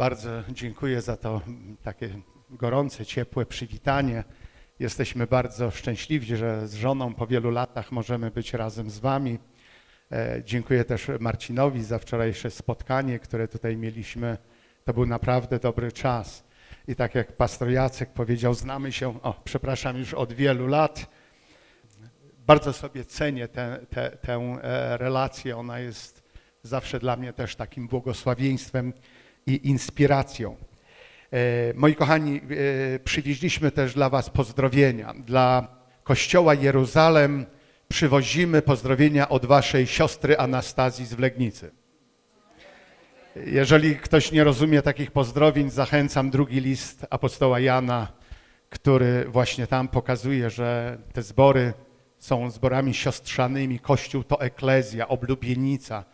Bardzo dziękuję za to takie gorące, ciepłe przywitanie. Jesteśmy bardzo szczęśliwi, że z żoną po wielu latach możemy być razem z Wami. E, Dziękuję też Marcinowi za wczorajsze spotkanie, które tutaj mieliśmy. To był naprawdę dobry czas. I tak jak pastor Jacek powiedział, znamy się, o, przepraszam, już od wielu lat. Bardzo sobie cenię tę e, relację. Ona jest zawsze dla mnie też takim błogosławieństwem i inspiracją. E, Moi kochani, e, przywieźliśmy też dla Was pozdrowienia. Dla Kościoła Jeruzalem przywozimy pozdrowienia od Waszej siostry Anastazji z Wlegnicy. Jeżeli ktoś nie rozumie takich pozdrowień, zachęcam drugi list apostoła Jana, który właśnie tam pokazuje, że te zbory są zborami siostrzanymi. Kościół to eklezja, oblubienica.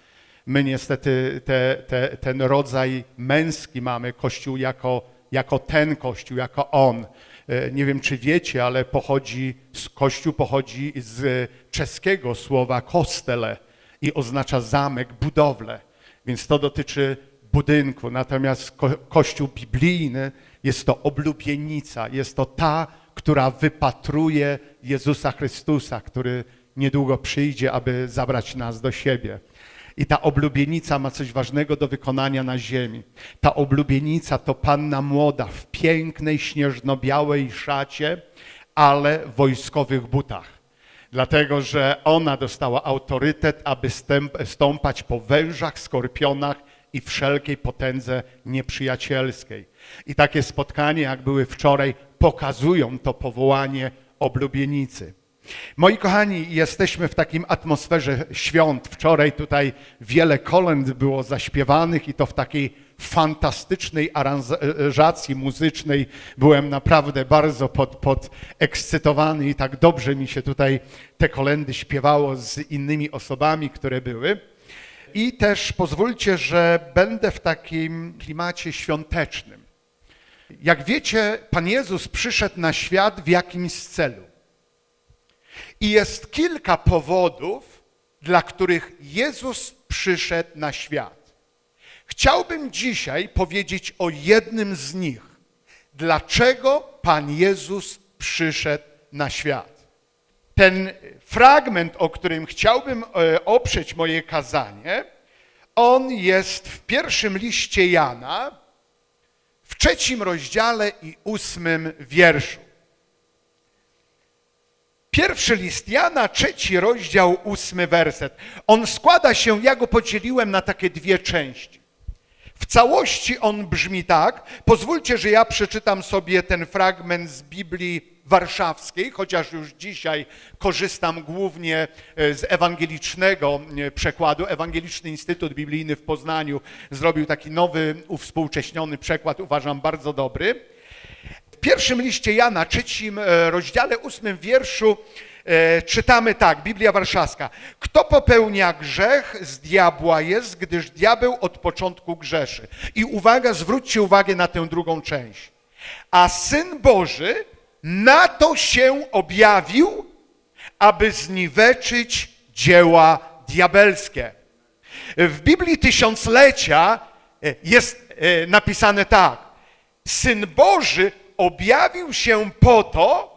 My niestety te, te, ten rodzaj męski mamy, Kościół jako, jako ten Kościół, jako on. E, Nie wiem, czy wiecie, ale pochodzi, Kościół pochodzi z czeskiego słowa kostele i oznacza zamek, budowlę. Więc to dotyczy budynku. Natomiast ko Kościół biblijny jest to oblubienica, jest to ta, która wypatruje Jezusa Chrystusa, który niedługo przyjdzie, aby zabrać nas do siebie. I ta oblubienica ma coś ważnego do wykonania na ziemi. Ta oblubienica to panna młoda w pięknej, śnieżno-białej szacie, ale w wojskowych butach. Dlatego, że ona dostała autorytet, aby stąpać po wężach, skorpionach i wszelkiej potędze nieprzyjacielskiej. I takie spotkanie, jak były wczoraj, pokazują to powołanie oblubienicy. Moi kochani, jesteśmy w takim atmosferze świąt. Wczoraj tutaj wiele kolęd było zaśpiewanych i to w takiej fantastycznej aranżacji muzycznej. Byłem naprawdę bardzo pod, podekscytowany i tak dobrze mi się tutaj te kolendy śpiewało z innymi osobami, które były. I też pozwólcie, że będę w takim klimacie świątecznym. Jak wiecie, Pan Jezus przyszedł na świat w jakimś celu. I jest kilka powodów, dla których Jezus przyszedł na świat. Chciałbym dzisiaj powiedzieć o jednym z nich. Dlaczego Pan Jezus przyszedł na świat? Ten fragment, o którym chciałbym e, oprzeć moje kazanie, on jest w pierwszym liście Jana, w trzecim rozdziale i ósmym wierszu. Pierwszy list Jana, trzeci rozdział, ósmy werset. On składa się, ja go podzieliłem na takie dwie części. W całości on brzmi tak. Pozwólcie, że ja przeczytam sobie ten fragment z Biblii Warszawskiej, chociaż już dzisiaj korzystam głównie e, z ewangelicznego e, przekładu. Ewangeliczny Instytut Biblijny w Poznaniu zrobił taki nowy, uwspółcześniony przekład, uważam bardzo dobry. W pierwszym liście Jana, trzecim e, rozdziale, ósmym wierszu e, czytamy tak, Biblia Warszawska. Kto popełnia grzech, z diabła jest, gdyż diabeł od początku grzeszy. I uwaga, zwróćcie uwagę na tę drugą część. A Syn Boży na to się objawił, aby zniweczyć dzieła diabelskie. W Biblii Tysiąclecia e, jest napisane tak. Syn Boży objawił się po to,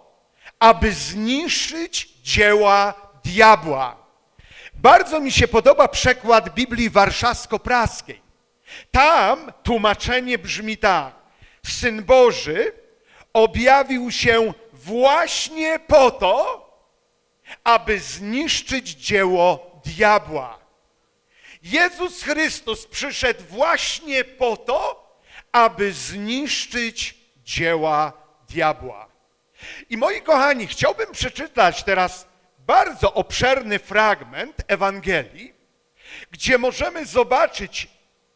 aby zniszczyć dzieła diabła. Bardzo mi się podoba przekład Biblii Warszawsko-Praskiej. Tam tłumaczenie brzmi tak. Syn Boży objawił się właśnie po to, aby zniszczyć dzieło diabła. Jezus Chrystus przyszedł właśnie po to, aby zniszczyć dzieła diabła. I moi kochani, chciałbym przeczytać teraz bardzo obszerny fragment Ewangelii, gdzie możemy zobaczyć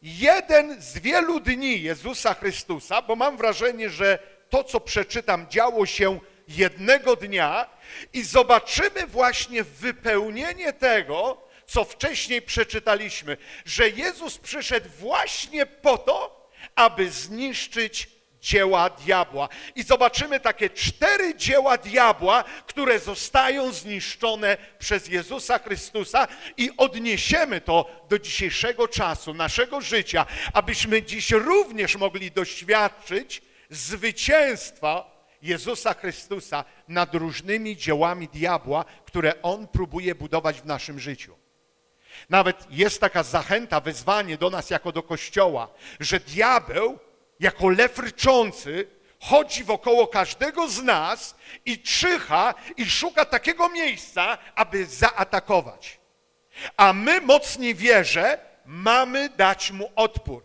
jeden z wielu dni Jezusa Chrystusa, bo mam wrażenie, że to, co przeczytam, działo się jednego dnia i zobaczymy właśnie wypełnienie tego, co wcześniej przeczytaliśmy, że Jezus przyszedł właśnie po to, aby zniszczyć dzieła diabła. I zobaczymy takie cztery dzieła diabła, które zostają zniszczone przez Jezusa Chrystusa i odniesiemy to do dzisiejszego czasu, naszego życia, abyśmy dziś również mogli doświadczyć zwycięstwa Jezusa Chrystusa nad różnymi dziełami diabła, które On próbuje budować w naszym życiu. Nawet jest taka zachęta, wezwanie do nas jako do Kościoła, że diabeł jako lew ryczący chodzi wokoło każdego z nas i czyha i szuka takiego miejsca, aby zaatakować. A my, mocni wierze, mamy dać mu odpór.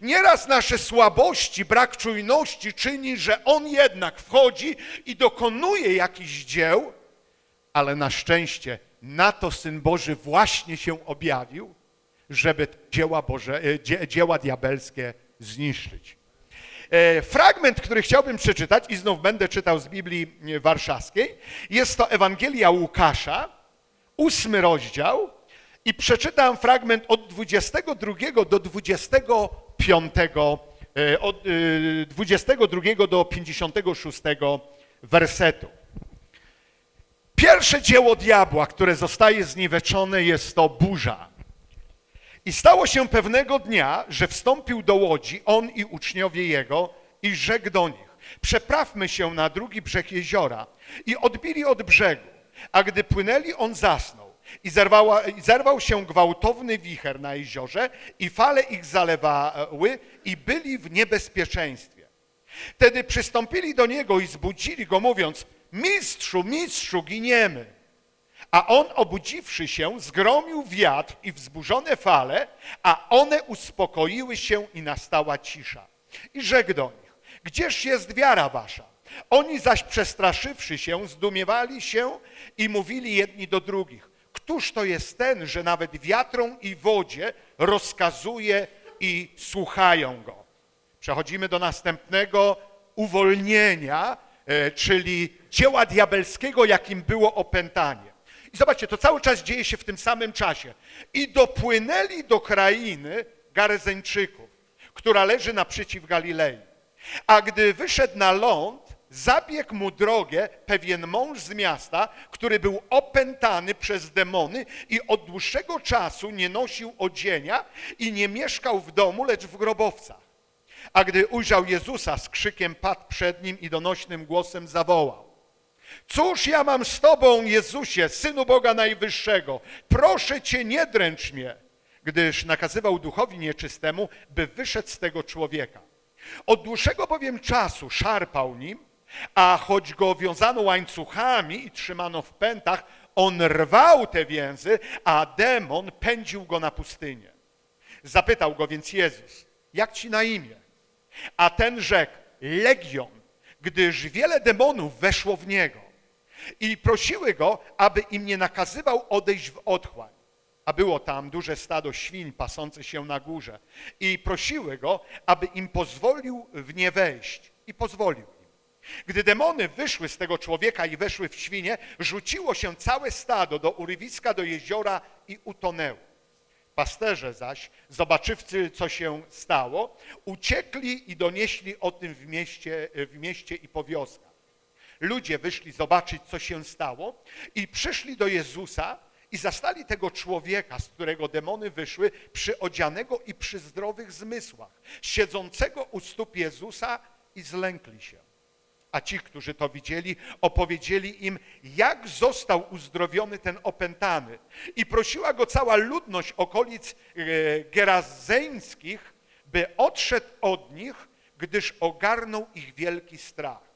Nieraz nasze słabości, brak czujności czyni, że on jednak wchodzi i dokonuje jakichś dzieł, ale na szczęście na to Syn Boży właśnie się objawił, żeby dzieła, Boże, e, dzieła diabelskie zniszczyć. E, fragment, który chciałbym przeczytać i znów będę czytał z Biblii e, Warszawskiej, jest to Ewangelia Łukasza, ósmy rozdział i przeczytam fragment od 22 do 25, od 22 do 56 wersetu. Pierwsze dzieło diabła, które zostaje zniweczone, jest to burza. I stało się pewnego dnia, że wstąpił do łodzi, on i uczniowie jego, i rzekł do nich, przeprawmy się na drugi brzeg jeziora. I odbili od brzegu, a gdy płynęli, on zasnął. I, zerwała, I zerwał się gwałtowny wicher na jeziorze i fale ich zalewały i byli w niebezpieczeństwie. Wtedy przystąpili do niego i zbudzili go, mówiąc, mistrzu, mistrzu, giniemy. A on, obudziwszy się, zgromił wiatr i wzburzone fale, a one uspokoiły się i nastała cisza. I rzekł do nich, gdzież jest wiara wasza? Oni zaś przestraszywszy się, zdumiewali się i mówili jedni do drugich, któż to jest ten, że nawet wiatrom i wodzie rozkazuje i słuchają go. Przechodzimy do następnego uwolnienia, E, czyli dzieła diabelskiego, jakim było opętanie. I zobaczcie, to cały czas dzieje się w tym samym czasie. I dopłynęli do krainy Garezeńczyków, która leży naprzeciw Galilei. A gdy wyszedł na ląd, zabiegł mu drogę pewien mąż z miasta, który był opętany przez demony i od dłuższego czasu nie nosił odzienia i nie mieszkał w domu, lecz w grobowcach. A gdy ujrzał Jezusa, z krzykiem padł przed nim i donośnym głosem zawołał. Cóż ja mam z Tobą, Jezusie, Synu Boga Najwyższego? Proszę Cię, nie dręcz mnie, gdyż nakazywał duchowi nieczystemu, by wyszedł z tego człowieka. Od dłuższego bowiem czasu szarpał nim, a choć go wiązano łańcuchami i trzymano w pętach, on rwał te więzy, a demon pędził go na pustynię. Zapytał go więc Jezus, jak ci na imię? A ten rzekł, Legion, gdyż wiele demonów weszło w niego. I prosiły go, aby im nie nakazywał odejść w otchłań. A było tam duże stado świń pasące się na górze. I prosiły go, aby im pozwolił w nie wejść. I pozwolił im. Gdy demony wyszły z tego człowieka i weszły w świnie, rzuciło się całe stado do urywiska, do jeziora i utonęło. Pasterze zaś, zobaczywszy, co się stało, uciekli i donieśli o tym w mieście, w mieście i po wioskach. Ludzie wyszli zobaczyć, co się stało i przyszli do Jezusa i zastali tego człowieka, z którego demony wyszły, przyodzianego i przy zdrowych zmysłach, siedzącego u stóp Jezusa i zlękli się. A ci, którzy to widzieli, opowiedzieli im, jak został uzdrowiony ten opętany. I prosiła go cała ludność okolic e, gerazeńskich, by odszedł od nich, gdyż ogarnął ich wielki strach.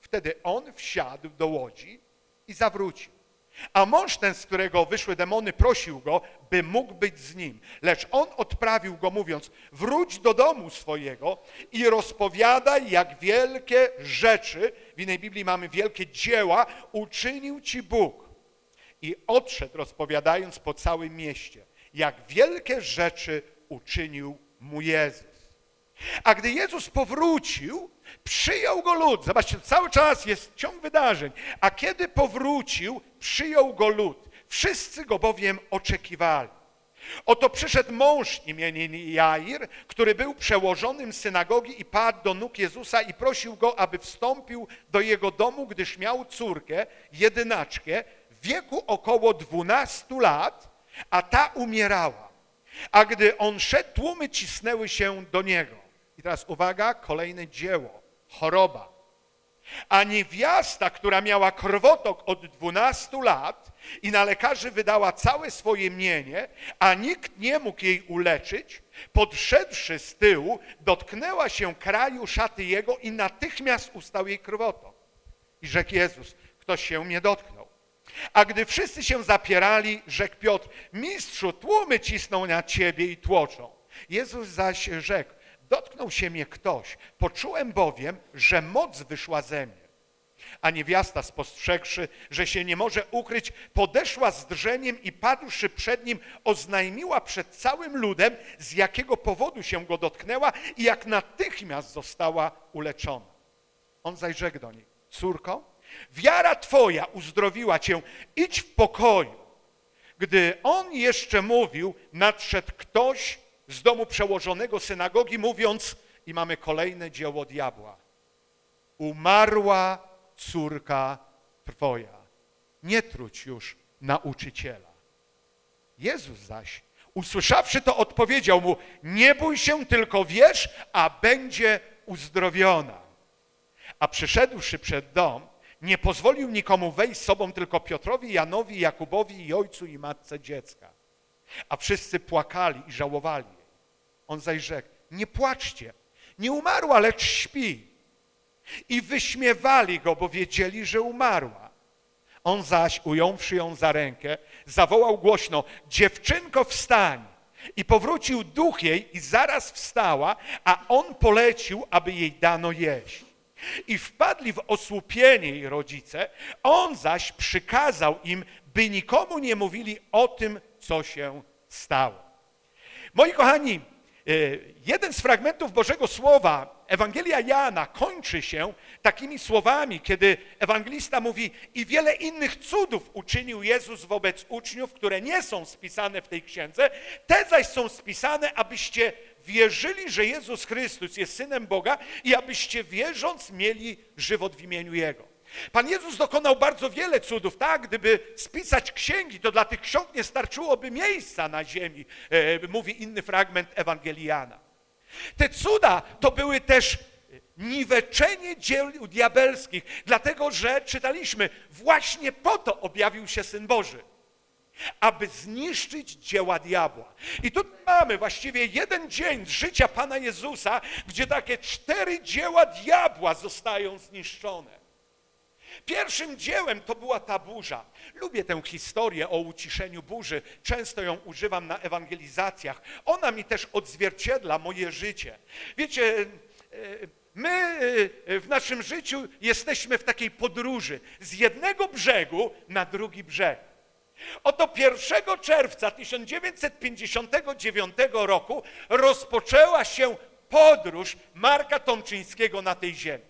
Wtedy on wsiadł do łodzi i zawrócił. A mąż ten, z którego wyszły demony, prosił go, by mógł być z nim. Lecz on odprawił go, mówiąc, wróć do domu swojego i rozpowiadaj, jak wielkie rzeczy, w innej Biblii mamy wielkie dzieła, uczynił ci Bóg. I odszedł, rozpowiadając po całym mieście, jak wielkie rzeczy uczynił mu Jezus. A gdy Jezus powrócił, przyjął go lud. Zobaczcie, cały czas jest ciąg wydarzeń. A kiedy powrócił, przyjął go lud. Wszyscy go bowiem oczekiwali. Oto przyszedł mąż imieniem Jair, który był przełożonym synagogi i padł do nóg Jezusa i prosił go, aby wstąpił do jego domu, gdyż miał córkę, jedynaczkę, w wieku około 12 lat, a ta umierała. A gdy on szedł, tłumy cisnęły się do niego. I teraz uwaga, kolejne dzieło, choroba. A niewiasta, która miała krwotok od 12 lat i na lekarzy wydała całe swoje mienie, a nikt nie mógł jej uleczyć, podszedłszy z tyłu, dotknęła się kraju szaty jego i natychmiast ustał jej krwotok. I rzekł Jezus, ktoś się mnie dotknął. A gdy wszyscy się zapierali, rzekł Piotr, mistrzu, tłumy cisną na ciebie i tłoczą. Jezus zaś rzekł, dotknął się mnie ktoś, poczułem bowiem, że moc wyszła ze mnie. A niewiasta spostrzegłszy, że się nie może ukryć, podeszła z drżeniem i padłszy przed nim, oznajmiła przed całym ludem, z jakiego powodu się go dotknęła i jak natychmiast została uleczona. On zaś rzekł do niej, córko, wiara twoja uzdrowiła cię, idź w pokoju. Gdy on jeszcze mówił, nadszedł ktoś z domu przełożonego synagogi, mówiąc, i mamy kolejne dzieło diabła. Umarła córka twoja. Nie truć już nauczyciela. Jezus zaś, usłyszawszy to, odpowiedział mu, nie bój się, tylko wierz, a będzie uzdrowiona. A przyszedłszy przed dom, nie pozwolił nikomu wejść z sobą, tylko Piotrowi, Janowi, Jakubowi i ojcu i matce dziecka. A wszyscy płakali i żałowali. On zaś rzekł, nie płaczcie, nie umarła, lecz śpi. I wyśmiewali go, bo wiedzieli, że umarła. On zaś, ująwszy ją za rękę, zawołał głośno, dziewczynko wstań. I powrócił duch jej i zaraz wstała, a on polecił, aby jej dano jeść. I wpadli w osłupienie jej rodzice, on zaś przykazał im, by nikomu nie mówili o tym, co się stało. Moi kochani, jeden z fragmentów Bożego Słowa, Ewangelia Jana, kończy się takimi słowami, kiedy ewangelista mówi i wiele innych cudów uczynił Jezus wobec uczniów, które nie są spisane w tej księdze, te zaś są spisane, abyście wierzyli, że Jezus Chrystus jest Synem Boga i abyście wierząc mieli żywot w imieniu Jego. Pan Jezus dokonał bardzo wiele cudów, tak? Gdyby spisać księgi, to dla tych ksiąg nie starczyłoby miejsca na ziemi, e, mówi inny fragment Ewangeliana. Te cuda to były też niweczenie dzieł diabelskich, dlatego że czytaliśmy, właśnie po to objawił się Syn Boży aby zniszczyć dzieła diabła. I tu mamy właściwie jeden dzień z życia Pana Jezusa, gdzie takie cztery dzieła diabła zostają zniszczone. Pierwszym dziełem to była ta burza. Lubię tę historię o uciszeniu burzy, często ją używam na ewangelizacjach. Ona mi też odzwierciedla moje życie. Wiecie, e, my e, w naszym życiu jesteśmy w takiej podróży z jednego brzegu na drugi brzeg. Oto 1 czerwca 1959 roku rozpoczęła się podróż Marka Tomczyńskiego na tej ziemi.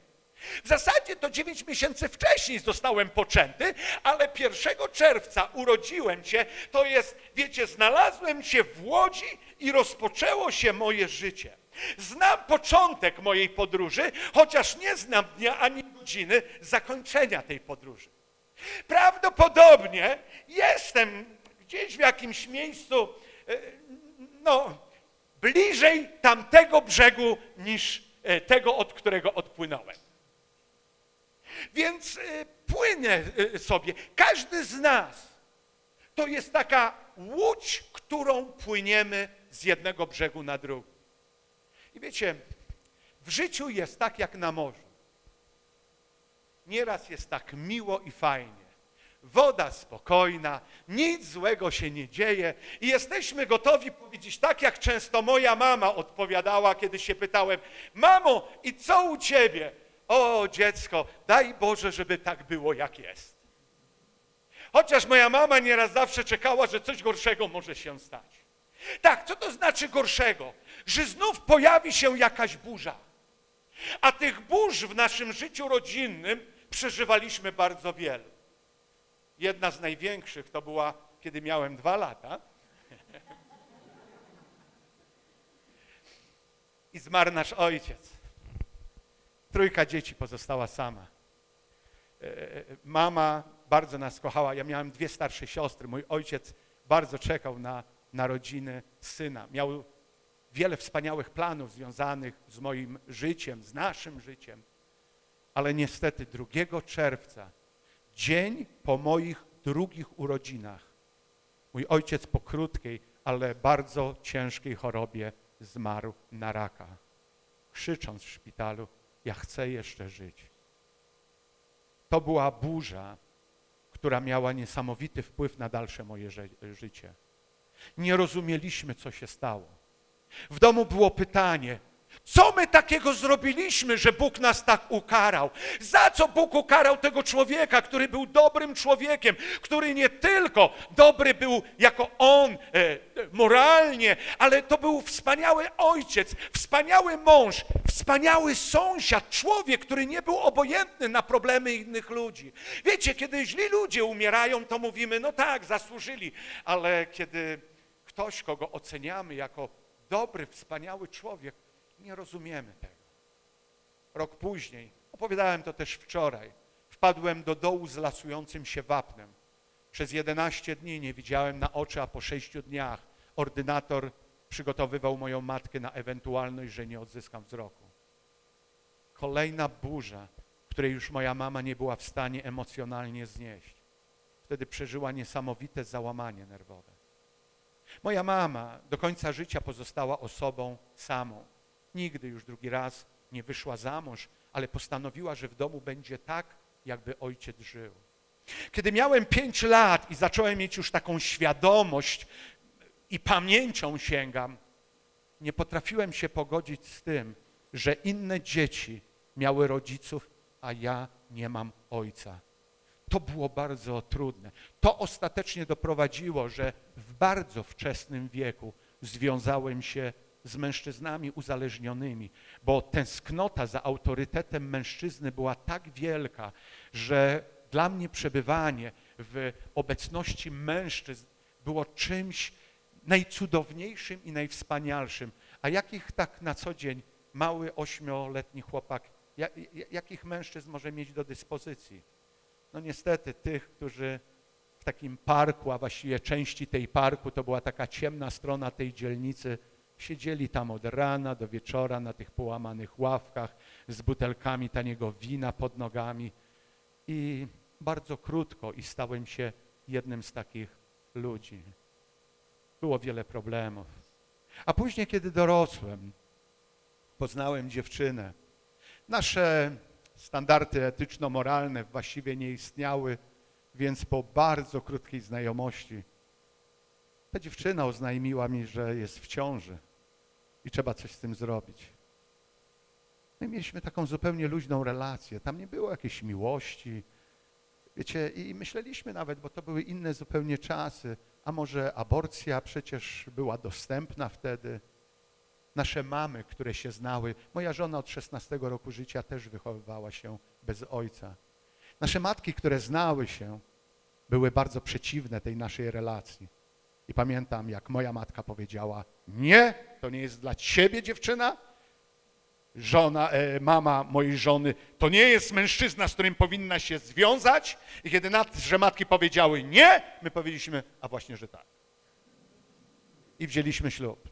W zasadzie to 9 miesięcy wcześniej zostałem poczęty, ale 1 czerwca urodziłem się, to jest, wiecie, znalazłem się w Łodzi i rozpoczęło się moje życie. Znam początek mojej podróży, chociaż nie znam dnia ani godziny zakończenia tej podróży. Prawdopodobnie jestem gdzieś w jakimś miejscu, e, no, bliżej tamtego brzegu niż e, tego, od którego odpłynąłem. Więc e, płynę sobie. Każdy z nas to jest taka łódź, którą płyniemy z jednego brzegu na drugi. I wiecie, w życiu jest tak jak na morzu. Nieraz jest tak miło i fajnie. Woda spokojna, nic złego się nie dzieje i jesteśmy gotowi powiedzieć tak, jak często moja mama odpowiadała, kiedy się pytałem, mamo, i co u ciebie? O dziecko, daj Boże, żeby tak było jak jest. Chociaż moja mama nieraz zawsze czekała, że coś gorszego może się stać. Tak, co to znaczy gorszego? Że znów pojawi się jakaś burza. A tych burz w naszym życiu rodzinnym przeżywaliśmy bardzo wielu. Jedna z największych to była, kiedy miałem dwa lata. I zmarł nasz ojciec. Trójka dzieci pozostała sama. E, Mama bardzo nas kochała. Ja miałem dwie starsze siostry. Mój ojciec bardzo czekał na narodziny syna. Miał wiele wspaniałych planów związanych z moim życiem, z naszym życiem. Ale niestety 2 czerwca, dzień po moich drugich urodzinach, mój ojciec po krótkiej, ale bardzo ciężkiej chorobie zmarł na raka, krzycząc w szpitalu, ja chcę jeszcze żyć. To była burza, która miała niesamowity wpływ na dalsze moje ży- życie. Nie rozumieliśmy, co się stało. W domu było pytanie, co my takiego zrobiliśmy, że Bóg nas tak ukarał? Za co Bóg ukarał tego człowieka, który był dobrym człowiekiem, który nie tylko dobry był jako on e, e, moralnie, ale to był wspaniały ojciec, wspaniały mąż, wspaniały sąsiad, człowiek, który nie był obojętny na problemy innych ludzi. Wiecie, kiedy źli ludzie umierają, to mówimy, no tak, zasłużyli, ale kiedy ktoś, kogo oceniamy jako dobry, wspaniały człowiek, nie rozumiemy tego. Rok później, opowiadałem to też wczoraj, wpadłem do dołu z lasującym się wapnem. Przez 11 dni nie widziałem na oczy, a po 6 dniach ordynator przygotowywał moją matkę na ewentualność, że nie odzyskam wzroku. Kolejna burza, której już moja mama nie była w stanie emocjonalnie znieść. Wtedy przeżyła niesamowite załamanie nerwowe. Moja mama do końca życia pozostała osobą samą. Nigdy już drugi raz nie wyszła za mąż, ale postanowiła, że w domu będzie tak, jakby ojciec żył. Kiedy miałem pięć lat i zacząłem mieć już taką świadomość i pamięcią sięgam, nie potrafiłem się pogodzić z tym, że inne dzieci miały rodziców, a ja nie mam ojca. To było bardzo trudne. To ostatecznie doprowadziło, że w bardzo wczesnym wieku związałem się z mężczyznami uzależnionymi, bo tęsknota za autorytetem mężczyzny była tak wielka, że dla mnie przebywanie w obecności mężczyzn było czymś najcudowniejszym i najwspanialszym. A jakich tak na co dzień mały ośmioletni chłopak, ja- ja- jakich mężczyzn może mieć do dyspozycji? No niestety tych, którzy w takim parku, a właściwie części tej parku, to była taka ciemna strona tej dzielnicy, siedzieli tam od rana do wieczora na tych połamanych ławkach z butelkami taniego wina pod nogami i bardzo krótko i stałem się jednym z takich ludzi. Było wiele problemów. A później, kiedy dorosłem, poznałem dziewczynę. Nasze standardy etyczno-moralne właściwie nie istniały, więc po bardzo krótkiej znajomości ta dziewczyna oznajmiła mi, że jest w ciąży i trzeba coś z tym zrobić. My mieliśmy taką zupełnie luźną relację. Tam nie było jakiejś miłości. Wiecie, i myśleliśmy nawet, bo to były inne zupełnie czasy, a może aborcja przecież była dostępna wtedy. Nasze mamy, które się znały, moja żona od 16 roku życia też wychowywała się bez ojca. Nasze matki, które znały się, były bardzo przeciwne tej naszej relacji. I pamiętam, jak moja matka powiedziała, nie, to nie jest dla ciebie dziewczyna, żona, e, mama mojej żony, to nie jest mężczyzna, z którym powinna się związać. I kiedy nasze matki powiedziały nie, my powiedzieliśmy, a właśnie, że tak. I wzięliśmy ślub.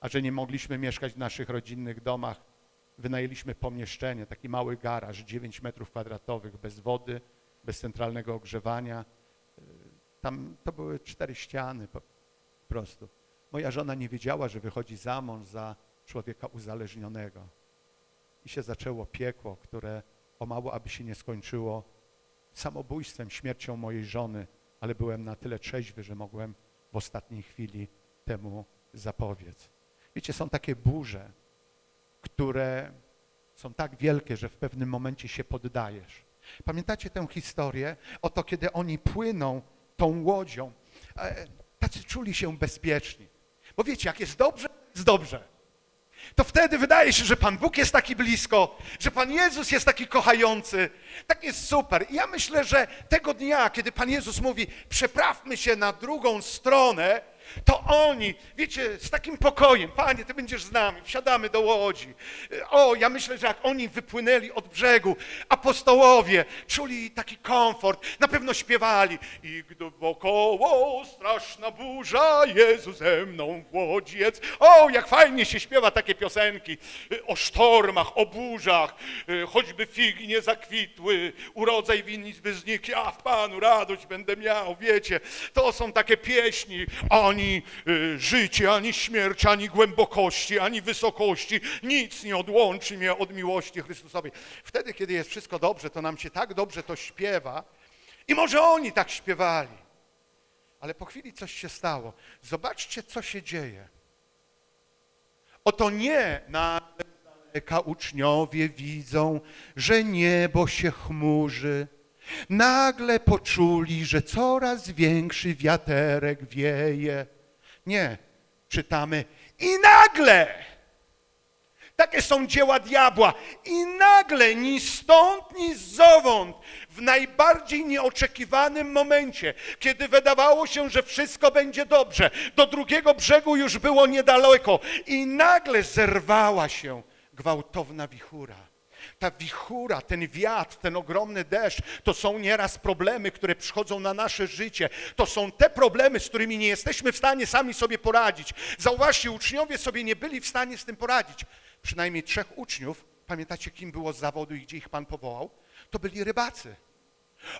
A że nie mogliśmy mieszkać w naszych rodzinnych domach, wynajęliśmy pomieszczenie, taki mały garaż, 9 metrów kwadratowych, bez wody, bez centralnego ogrzewania. Y, Tam to były cztery ściany po prostu. Moja żona nie wiedziała, że wychodzi za mąż za człowieka uzależnionego. I się zaczęło piekło, które o mało aby się nie skończyło samobójstwem, śmiercią mojej żony, ale byłem na tyle trzeźwy, że mogłem w ostatniej chwili temu zapobiec. Wiecie, są takie burze, które są tak wielkie, że w pewnym momencie się poddajesz. Pamiętacie tę historię? Oto kiedy oni płyną tą łodzią, e, tacy czuli się bezpieczni. Bo wiecie, jak jest dobrze, jest dobrze. To wtedy wydaje się, że Pan Bóg jest taki blisko, że Pan Jezus jest taki kochający. Tak jest super. I ja myślę, że tego dnia, kiedy Pan Jezus mówi, przeprawmy się na drugą stronę, to oni, wiecie, z takim pokojem, Panie, Ty będziesz z nami, wsiadamy do łodzi. O, ja myślę, że jak oni wypłynęli od brzegu, apostołowie czuli taki komfort, na pewno śpiewali. I gdy wokoło straszna burza, Jezu ze mną w łodzi jedz. O, jak fajnie się śpiewa takie piosenki o sztormach, o burzach, choćby figi nie zakwitły, urodzaj winnictwy znikł, ja w Panu radość będę miał, wiecie. To są takie pieśni, ani y, życie, ani śmierć, ani głębokości, ani wysokości, nic nie odłączy mnie od miłości Chrystusowej. Wtedy, kiedy jest wszystko dobrze, to nam się tak dobrze to śpiewa i może oni tak śpiewali. Ale po chwili coś się stało. Zobaczcie, co się dzieje. Oto nie na daleka uczniowie widzą, że niebo się chmurzy. Nagle poczuli, że coraz większy wiaterek wieje. Nie, czytamy i nagle. Takie są dzieła diabła. I nagle, ni stąd, ni zowąd, w najbardziej nieoczekiwanym momencie, kiedy wydawało się, że wszystko będzie dobrze, do drugiego brzegu już było niedaleko i nagle zerwała się gwałtowna wichura. Ta wichura, ten wiatr, ten ogromny deszcz, to są nieraz problemy, które przychodzą na nasze życie. To są te problemy, z którymi nie jesteśmy w stanie sami sobie poradzić. Zauważcie, uczniowie sobie nie byli w stanie z tym poradzić. Przynajmniej trzech uczniów, pamiętacie kim było z zawodu i gdzie ich Pan powołał? To byli rybacy.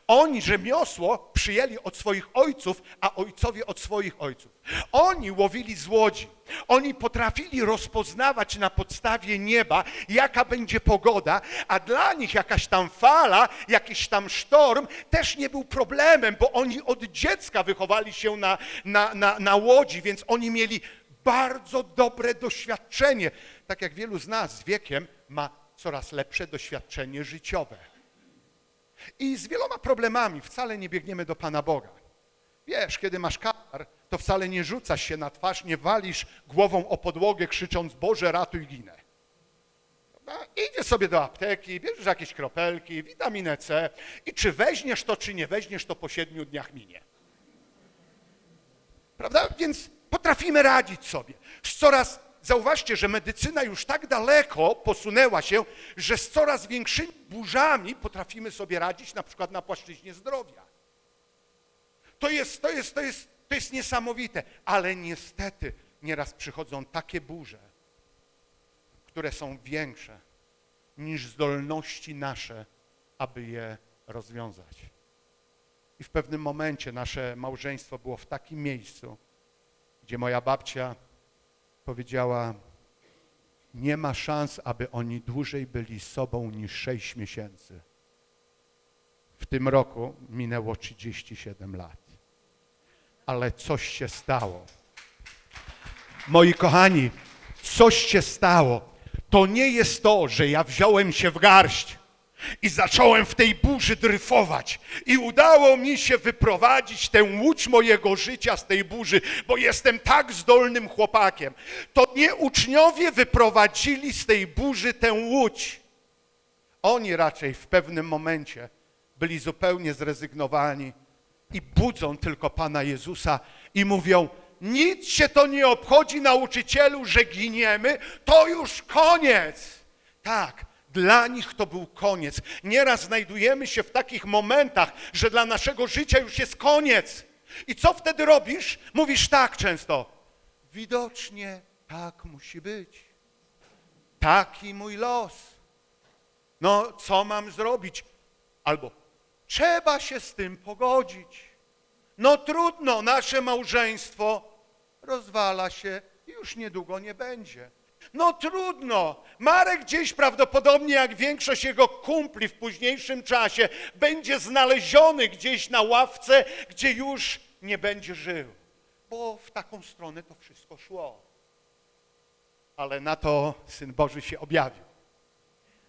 Oni rzemiosło przyjęli od swoich ojców, a ojcowie od swoich ojców. Oni łowili z łodzi. Oni potrafili rozpoznawać na podstawie nieba, jaka będzie pogoda, a dla nich jakaś tam fala, jakiś tam sztorm też nie był problemem, bo oni od dziecka wychowali się na, na, na, na łodzi, więc oni mieli bardzo dobre doświadczenie. Tak jak wielu z nas z wiekiem ma coraz lepsze doświadczenie życiowe. I z wieloma problemami wcale nie biegniemy do Pana Boga. Wiesz, kiedy masz katar, to wcale nie rzucasz się na twarz, nie walisz głową o podłogę, krzycząc Boże, ratuj, ginę. Idziesz sobie do apteki, bierzesz jakieś kropelki, witaminę C i czy weźmiesz to, czy nie weźmiesz, to po siedmiu dniach minie. Prawda? Więc potrafimy radzić sobie. Z coraz, zauważcie, że medycyna już tak daleko posunęła się, że z coraz większymi burzami potrafimy sobie radzić, na przykład na płaszczyźnie zdrowia. To jest, to jest, to jest, to jest niesamowite, ale niestety nieraz przychodzą takie burze, które są większe niż zdolności nasze, aby je rozwiązać. I w pewnym momencie nasze małżeństwo było w takim miejscu, gdzie moja babcia powiedziała, nie ma szans, aby oni dłużej byli sobą niż 6 miesięcy. W tym roku minęło 37 lat. Ale coś się stało. Moi kochani, coś się stało. To nie jest to, że ja wziąłem się w garść i zacząłem w tej burzy dryfować i udało mi się wyprowadzić tę łódź mojego życia z tej burzy, bo jestem tak zdolnym chłopakiem. To nie uczniowie wyprowadzili z tej burzy tę łódź. Oni raczej w pewnym momencie byli zupełnie zrezygnowani i budzą tylko Pana Jezusa i mówią, nic się to nie obchodzi nauczycielu, że giniemy, to już koniec. Tak, dla nich to był koniec. Nieraz znajdujemy się w takich momentach, że dla naszego życia już jest koniec. I co wtedy robisz? Mówisz tak często. Widocznie tak musi być. Taki mój los. No, co mam zrobić? Albo trzeba się z tym pogodzić. No trudno, nasze małżeństwo rozwala się i już niedługo nie będzie. No trudno. Marek gdzieś prawdopodobnie, jak większość jego kumpli w późniejszym czasie, będzie znaleziony gdzieś na ławce, gdzie już nie będzie żył. Bo w taką stronę to wszystko szło. Ale na to Syn Boży się objawił.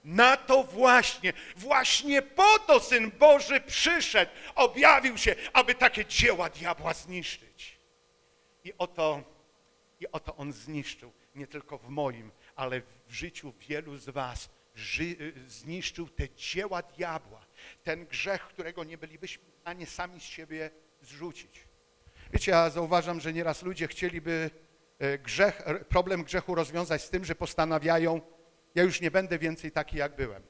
Na to właśnie, właśnie po to Syn Boży przyszedł, objawił się, aby takie dzieła diabła zniszczyć. I oto, i oto On zniszczył, nie tylko w moim, ale w życiu wielu z was zniszczył te dzieła diabła, ten grzech, którego nie bylibyśmy w stanie sami z siebie zrzucić. Wiecie, ja zauważam, że nieraz ludzie chcieliby e, grzech, problem grzechu rozwiązać z tym, że postanawiają, ja już nie będę więcej taki, jak byłem.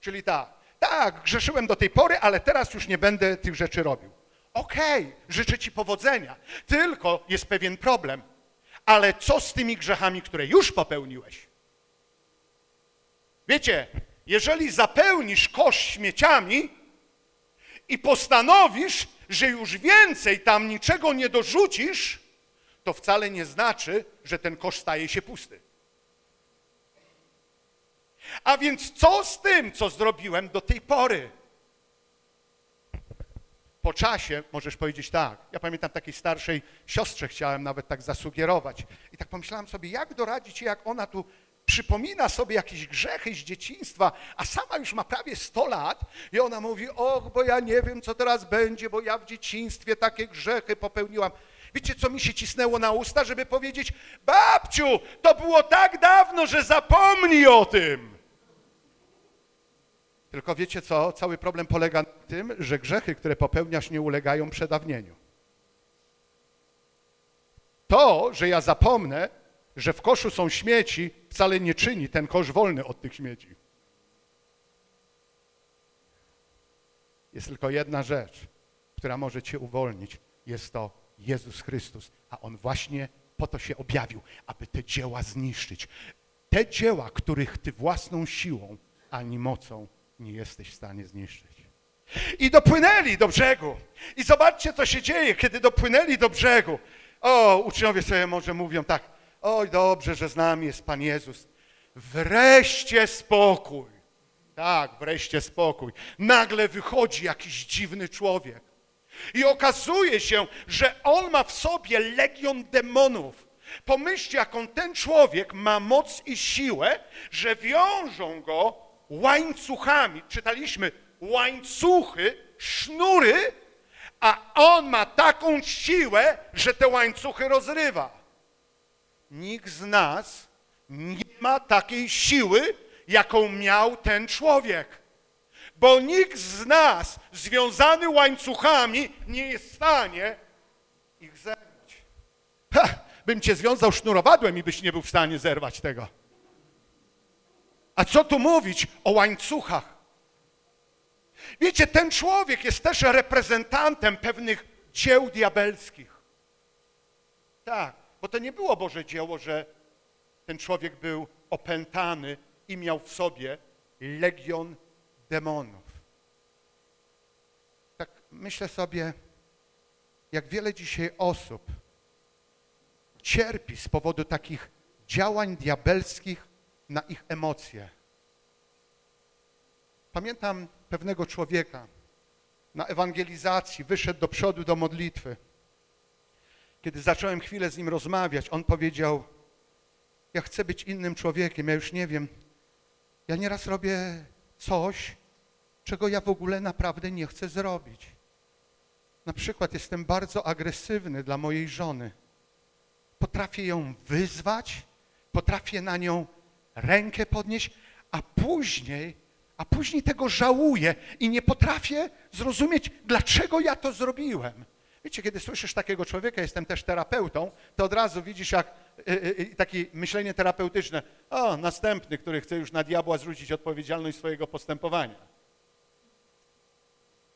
Czyli tak, tak, grzeszyłem do tej pory, ale teraz już nie będę tych rzeczy robił. Okej, życzę ci powodzenia, tylko jest pewien problem. Ale co z tymi grzechami, które już popełniłeś? Wiecie, jeżeli zapełnisz kosz śmieciami i postanowisz, że już więcej tam niczego nie dorzucisz, to wcale nie znaczy, że ten kosz staje się pusty. A więc co z tym, co zrobiłem do tej pory? Po czasie możesz powiedzieć tak. Ja pamiętam takiej starszej siostrze chciałem nawet tak zasugerować. I tak pomyślałem sobie, jak doradzić jej, jak ona tu przypomina sobie jakieś grzechy z dzieciństwa, a sama już ma prawie 100 lat i ona mówi, och, bo ja nie wiem, co teraz będzie, bo ja w dzieciństwie takie grzechy popełniłam. Wiecie, co mi się cisnęło na usta, żeby powiedzieć, babciu, to było tak dawno, że zapomnij o tym. Tylko wiecie co? Cały problem polega na tym, że grzechy, które popełniasz, nie ulegają przedawnieniu. To, że ja zapomnę, że w koszu są śmieci, wcale nie czyni ten kosz wolny od tych śmieci. Jest tylko jedna rzecz, która może cię uwolnić. Jest to Jezus Chrystus, a On właśnie po to się objawił, aby te dzieła zniszczyć. Te dzieła, których ty własną siłą ani mocą nie jesteś w stanie zniszczyć. I dopłynęli do brzegu. I zobaczcie, co się dzieje, kiedy dopłynęli do brzegu. O, uczniowie sobie może mówią tak, oj, dobrze, że z nami jest Pan Jezus. Wreszcie spokój. Tak, wreszcie spokój. Nagle wychodzi jakiś dziwny człowiek. I okazuje się, że on ma w sobie legion demonów. Pomyślcie, jaką ten człowiek ma moc i siłę, że wiążą go łańcuchami. Czytaliśmy łańcuchy, sznury, a on ma taką siłę, że te łańcuchy rozrywa. Nikt z nas nie ma takiej siły, jaką miał ten człowiek. Bo nikt z nas związany łańcuchami nie jest w stanie ich zerwać. Ha, bym cię związał sznurowadłem i byś nie był w stanie zerwać tego. A co tu mówić o łańcuchach? Wiecie, ten człowiek jest też reprezentantem pewnych dzieł diabelskich. Tak, bo to nie było Boże dzieło, że ten człowiek był opętany i miał w sobie legion demonów. Tak myślę sobie, jak wiele dzisiaj osób cierpi z powodu takich działań diabelskich na ich emocje. Pamiętam pewnego człowieka na ewangelizacji, wyszedł do przodu do modlitwy. Kiedy zacząłem chwilę z nim rozmawiać, on powiedział, ja chcę być innym człowiekiem, ja już nie wiem, ja nieraz robię coś, czego ja w ogóle naprawdę nie chcę zrobić. Na przykład jestem bardzo agresywny dla mojej żony. Potrafię ją wyzwać, potrafię na nią rękę podnieść, a później, a później tego żałuję i nie potrafię zrozumieć, dlaczego ja to zrobiłem. Wiecie, kiedy słyszysz takiego człowieka, jestem też terapeutą, to od razu widzisz jak y, y, y, takie myślenie terapeutyczne. O, następny, który chce już na diabła zrzucić odpowiedzialność swojego postępowania.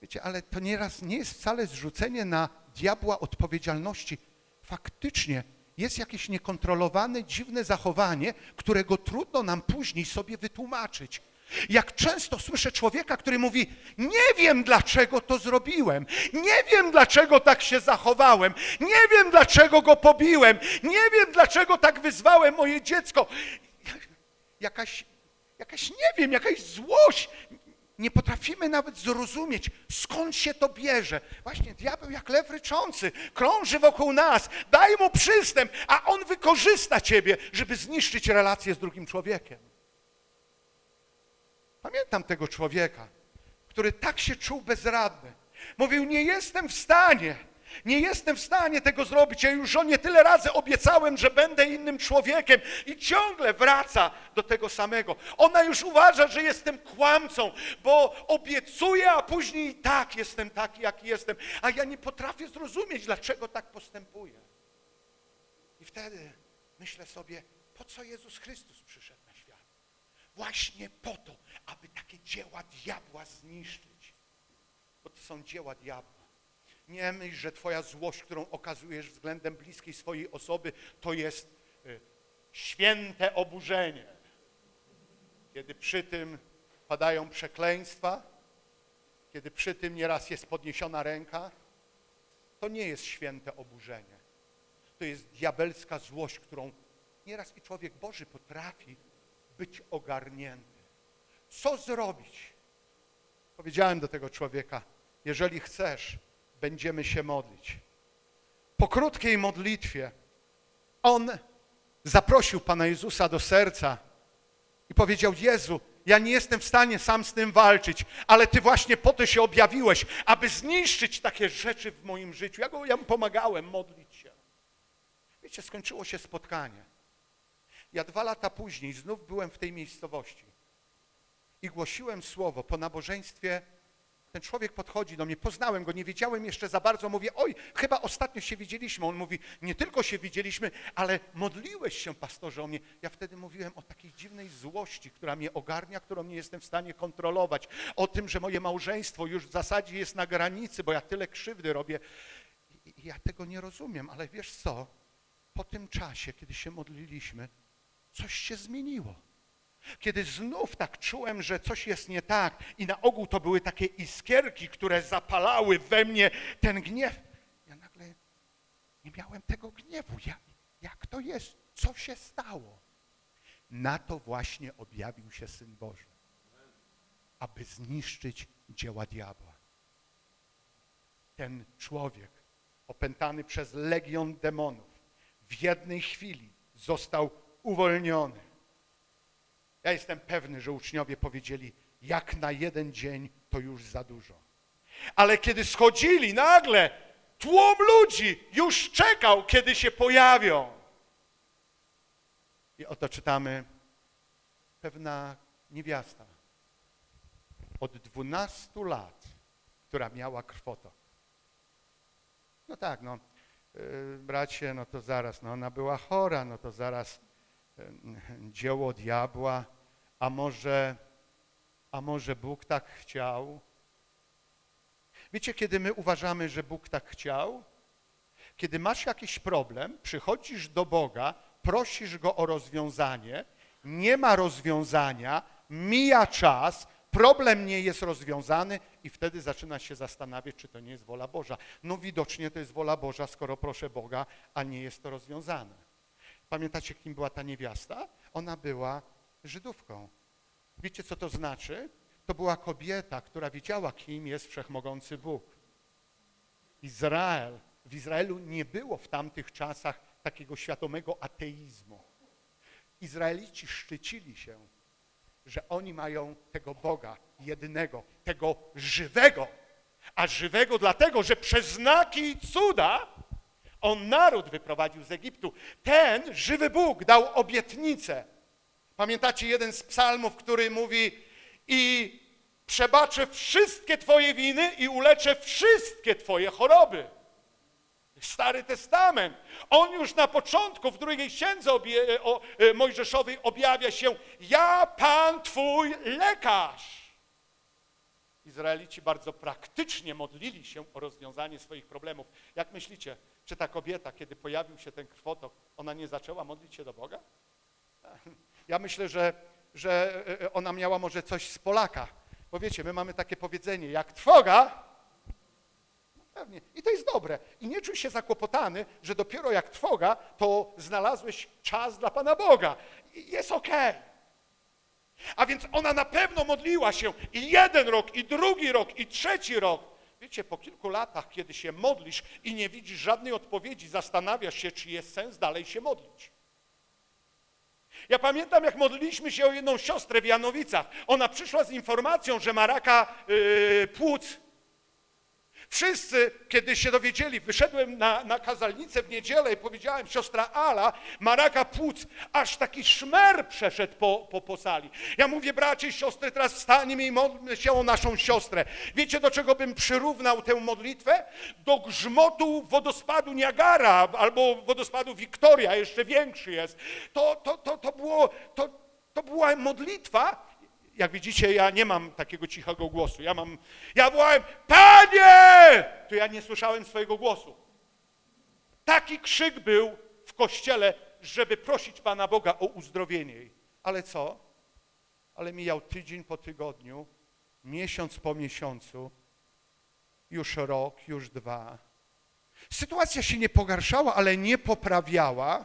Wiecie, ale to nieraz nie jest wcale zrzucenie na diabła odpowiedzialności. Faktycznie jest jakieś niekontrolowane, dziwne zachowanie, którego trudno nam później sobie wytłumaczyć. Jak często słyszę człowieka, który mówi, nie wiem dlaczego to zrobiłem, nie wiem dlaczego tak się zachowałem, nie wiem dlaczego go pobiłem, nie wiem dlaczego tak wyzwałem moje dziecko. Jakaś, jakaś nie wiem, jakaś złość. Nie potrafimy nawet zrozumieć, skąd się to bierze. Właśnie diabeł jak lew ryczący krąży wokół nas, daj mu przystęp, a on wykorzysta ciebie, żeby zniszczyć relację z drugim człowiekiem. Pamiętam tego człowieka, który tak się czuł bezradny. Mówił, nie jestem w stanie Nie jestem w stanie tego zrobić. Ja już żonie tyle razy obiecałem, że będę innym człowiekiem i ciągle wraca do tego samego. Ona już uważa, że jestem kłamcą, bo obiecuję, a później i tak jestem taki, jaki jestem. A ja nie potrafię zrozumieć, dlaczego tak postępuję. I wtedy myślę sobie, po co Jezus Chrystus przyszedł na świat? Właśnie po to, aby takie dzieła diabła zniszczyć. Bo to są dzieła diabła. Nie myśl, że twoja złość, którą okazujesz względem bliskiej swojej osoby, to jest y, święte oburzenie. Kiedy przy tym padają przekleństwa, kiedy przy tym nieraz jest podniesiona ręka, to nie jest święte oburzenie. To jest diabelska złość, którą nieraz i człowiek Boży potrafi być ogarnięty. Co zrobić? Powiedziałem do tego człowieka, jeżeli chcesz, będziemy się modlić. Po krótkiej modlitwie on zaprosił Pana Jezusa do serca i powiedział, Jezu, ja nie jestem w stanie sam z tym walczyć, ale Ty właśnie po to się objawiłeś, aby zniszczyć takie rzeczy w moim życiu. Ja, go, ja mu pomagałem modlić się. Wiecie, skończyło się spotkanie. Ja dwa lata później znów byłem w tej miejscowości i głosiłem słowo po nabożeństwie. Ten człowiek podchodzi do mnie, poznałem go, nie wiedziałem jeszcze za bardzo. Mówię, oj, chyba ostatnio się widzieliśmy. On mówi, nie tylko się widzieliśmy, ale modliłeś się, pastorze, o mnie. Ja wtedy mówiłem o takiej dziwnej złości, która mnie ogarnia, którą nie jestem w stanie kontrolować. O tym, że moje małżeństwo już w zasadzie jest na granicy, bo ja tyle krzywdy robię. I, ja tego nie rozumiem, ale wiesz co? Po tym czasie, kiedy się modliliśmy, coś się zmieniło. Kiedy znów tak czułem, że coś jest nie tak i na ogół to były takie iskierki, które zapalały we mnie ten gniew, ja nagle nie miałem tego gniewu. Ja, jak to jest? Co się stało? Na to właśnie objawił się Syn Boży, aby zniszczyć dzieła diabła. Ten człowiek opętany przez legion demonów w jednej chwili został uwolniony. Ja jestem pewny, że uczniowie powiedzieli, jak na jeden dzień to już za dużo. Ale kiedy schodzili, nagle tłum ludzi już czekał, kiedy się pojawią. I oto czytamy, pewna niewiasta od 12 lat, która miała krwotok. No tak, no, yy, bracie, no to zaraz, no ona była chora, no to zaraz dzieło diabła, a może, a może Bóg tak chciał? Wiecie, kiedy my uważamy, że Bóg tak chciał? Kiedy masz jakiś problem, przychodzisz do Boga, prosisz Go o rozwiązanie, nie ma rozwiązania, mija czas, problem nie jest rozwiązany i wtedy zaczyna się zastanawiać, czy to nie jest wola Boża. No widocznie to jest wola Boża, skoro proszę Boga, a nie jest to rozwiązane. Pamiętacie, kim była ta niewiasta? Ona była Żydówką. Wiecie, co to znaczy? To była kobieta, która wiedziała, kim jest Wszechmogący Bóg. Izrael, w Izraelu nie było w tamtych czasach takiego świadomego ateizmu. Izraelici szczycili się, że oni mają tego Boga jednego, tego żywego, a żywego dlatego, że przez znaki i cuda on naród wyprowadził z Egiptu. Ten żywy Bóg dał obietnicę. Pamiętacie jeden z psalmów, który mówi i przebaczę wszystkie Twoje winy i uleczę wszystkie Twoje choroby. Stary Testament. On już na początku w drugiej księdze obie, o, e, Mojżeszowej objawia się ja Pan Twój lekarz. Izraelici bardzo praktycznie modlili się o rozwiązanie swoich problemów. Jak myślicie, czy ta kobieta, kiedy pojawił się ten krwotok, ona nie zaczęła modlić się do Boga? Ja myślę, że, że e, ona miała może coś z Polaka. Bo wiecie, my mamy takie powiedzenie, jak trwoga, no pewnie, i to jest dobre. I nie czuj się zakłopotany, że dopiero jak trwoga, to znalazłeś czas dla Pana Boga. Jest okej. Okay. A więc ona na pewno modliła się i jeden rok, i drugi rok, i trzeci rok. Wiecie, po kilku latach, kiedy się modlisz i nie widzisz żadnej odpowiedzi, zastanawiasz się, czy jest sens dalej się modlić. Ja pamiętam, jak modliliśmy się o jedną siostrę w Janowicach. Ona przyszła z informacją, że ma raka yy, płuc. Wszyscy, kiedy się dowiedzieli, wyszedłem na, na kazalnicę w niedzielę i powiedziałem, siostra Ala ma raka płuc, aż taki szmer przeszedł po, po, po sali. Ja mówię, bracie i siostry, teraz wstaniemy i modlmy się o naszą siostrę. Wiecie, do czego bym przyrównał tę modlitwę? Do grzmotu wodospadu Niagara albo wodospadu Wiktoria, jeszcze większy jest. To, to, to, to, było, to, to była modlitwa, jak widzicie, ja nie mam takiego cichego głosu. Ja mam, ja wołałem, Panie! To ja nie słyszałem swojego głosu. Taki krzyk był w kościele, żeby prosić Pana Boga o uzdrowienie. Ale co? Ale mijał tydzień po tygodniu, miesiąc po miesiącu, już rok, już dwa. Sytuacja się nie pogarszała, ale nie poprawiała.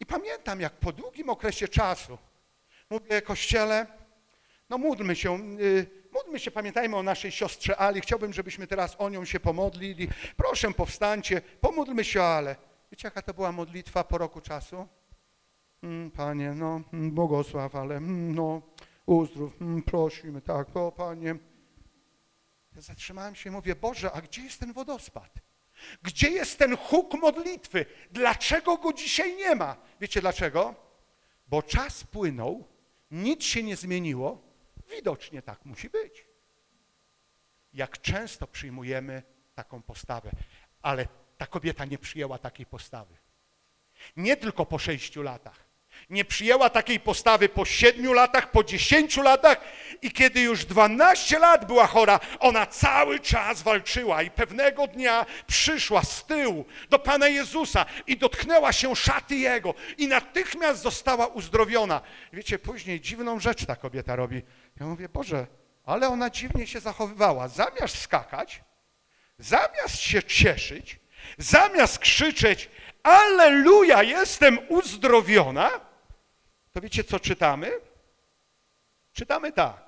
I pamiętam, jak po długim okresie czasu mówię, Kościele, no módlmy się, y, módlmy się, pamiętajmy o naszej siostrze Ali. Chciałbym, żebyśmy teraz o nią się pomodlili. Proszę, powstańcie, pomódlmy się o Ale. Wiecie, jaka to była modlitwa po roku czasu? Mm, Panie, no, mm, błogosław, ale mm, no, uzdrów, prosimy, tak, o Panie. Ja zatrzymałem się i mówię, Boże, a gdzie jest ten wodospad? Gdzie jest ten huk modlitwy? Dlaczego go dzisiaj nie ma? Wiecie dlaczego? Bo czas płynął, nic się nie zmieniło, widocznie tak musi być. Jak często przyjmujemy taką postawę, ale ta kobieta nie przyjęła takiej postawy. Nie tylko po sześciu latach. Nie przyjęła takiej postawy po siedmiu latach, po dziesięciu latach i kiedy już 12 lat była chora, ona cały czas walczyła i pewnego dnia przyszła z tyłu do Pana Jezusa i dotknęła się szaty Jego i natychmiast została uzdrowiona. Wiecie, później dziwną rzecz ta kobieta robi. Ja mówię, Boże, ale ona dziwnie się zachowywała. Zamiast skakać, zamiast się cieszyć, zamiast krzyczeć, Alleluja, jestem uzdrowiona, to wiecie, co czytamy? Czytamy tak.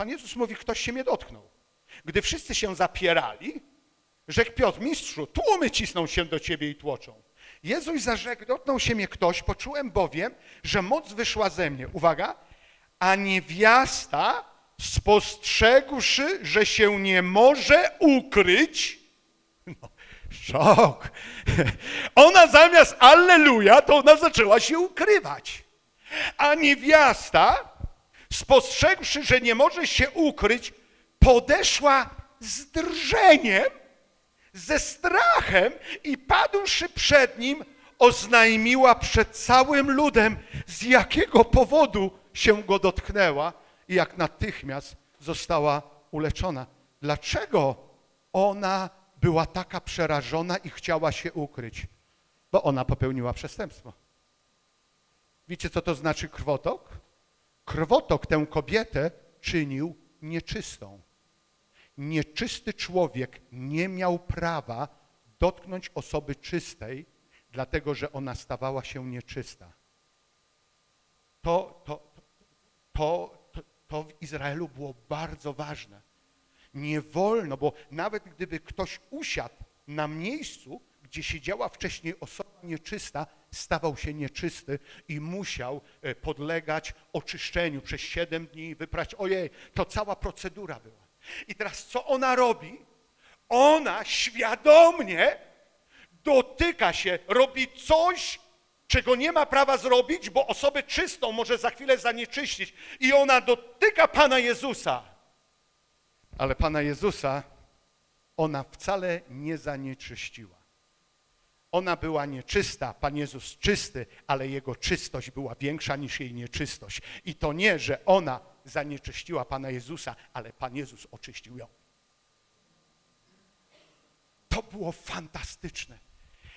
Pan Jezus mówi, ktoś się mnie dotknął. Gdy wszyscy się zapierali, rzekł Piotr, mistrzu, tłumy cisną się do ciebie i tłoczą. Jezus zarzekł, dotknął się mnie ktoś, poczułem bowiem, że moc wyszła ze mnie. Uwaga, a niewiasta, spostrzegłszy, że się nie może ukryć, no, szok. Ona zamiast alleluja, to ona zaczęła się ukrywać. A niewiasta, spostrzegłszy, że nie może się ukryć, podeszła z drżeniem, ze strachem i padłszy przed nim, oznajmiła przed całym ludem, z jakiego powodu się go dotknęła i jak natychmiast została uleczona. Dlaczego ona była taka przerażona i chciała się ukryć? Bo ona popełniła przestępstwo. Wiecie, co to znaczy krwotok? Krwotok tę kobietę czynił nieczystą. Nieczysty człowiek nie miał prawa dotknąć osoby czystej, dlatego że ona stawała się nieczysta. To, to, to, to, to w Izraelu było bardzo ważne. Nie wolno, bo nawet gdyby ktoś usiadł na miejscu, gdzie siedziała wcześniej osoba nieczysta, stawał się nieczysty i musiał e, podlegać oczyszczeniu przez siedem dni, wyprać. Ojej, to cała procedura była. I teraz co ona robi? Ona świadomie dotyka się, robi coś, czego nie ma prawa zrobić, bo osobę czystą może za chwilę zanieczyścić. I ona dotyka Pana Jezusa. Ale Pana Jezusa ona wcale nie zanieczyściła. Ona była nieczysta, Pan Jezus czysty, ale Jego czystość była większa niż jej nieczystość. I to nie, że ona zanieczyściła Pana Jezusa, ale Pan Jezus oczyścił ją. To było fantastyczne.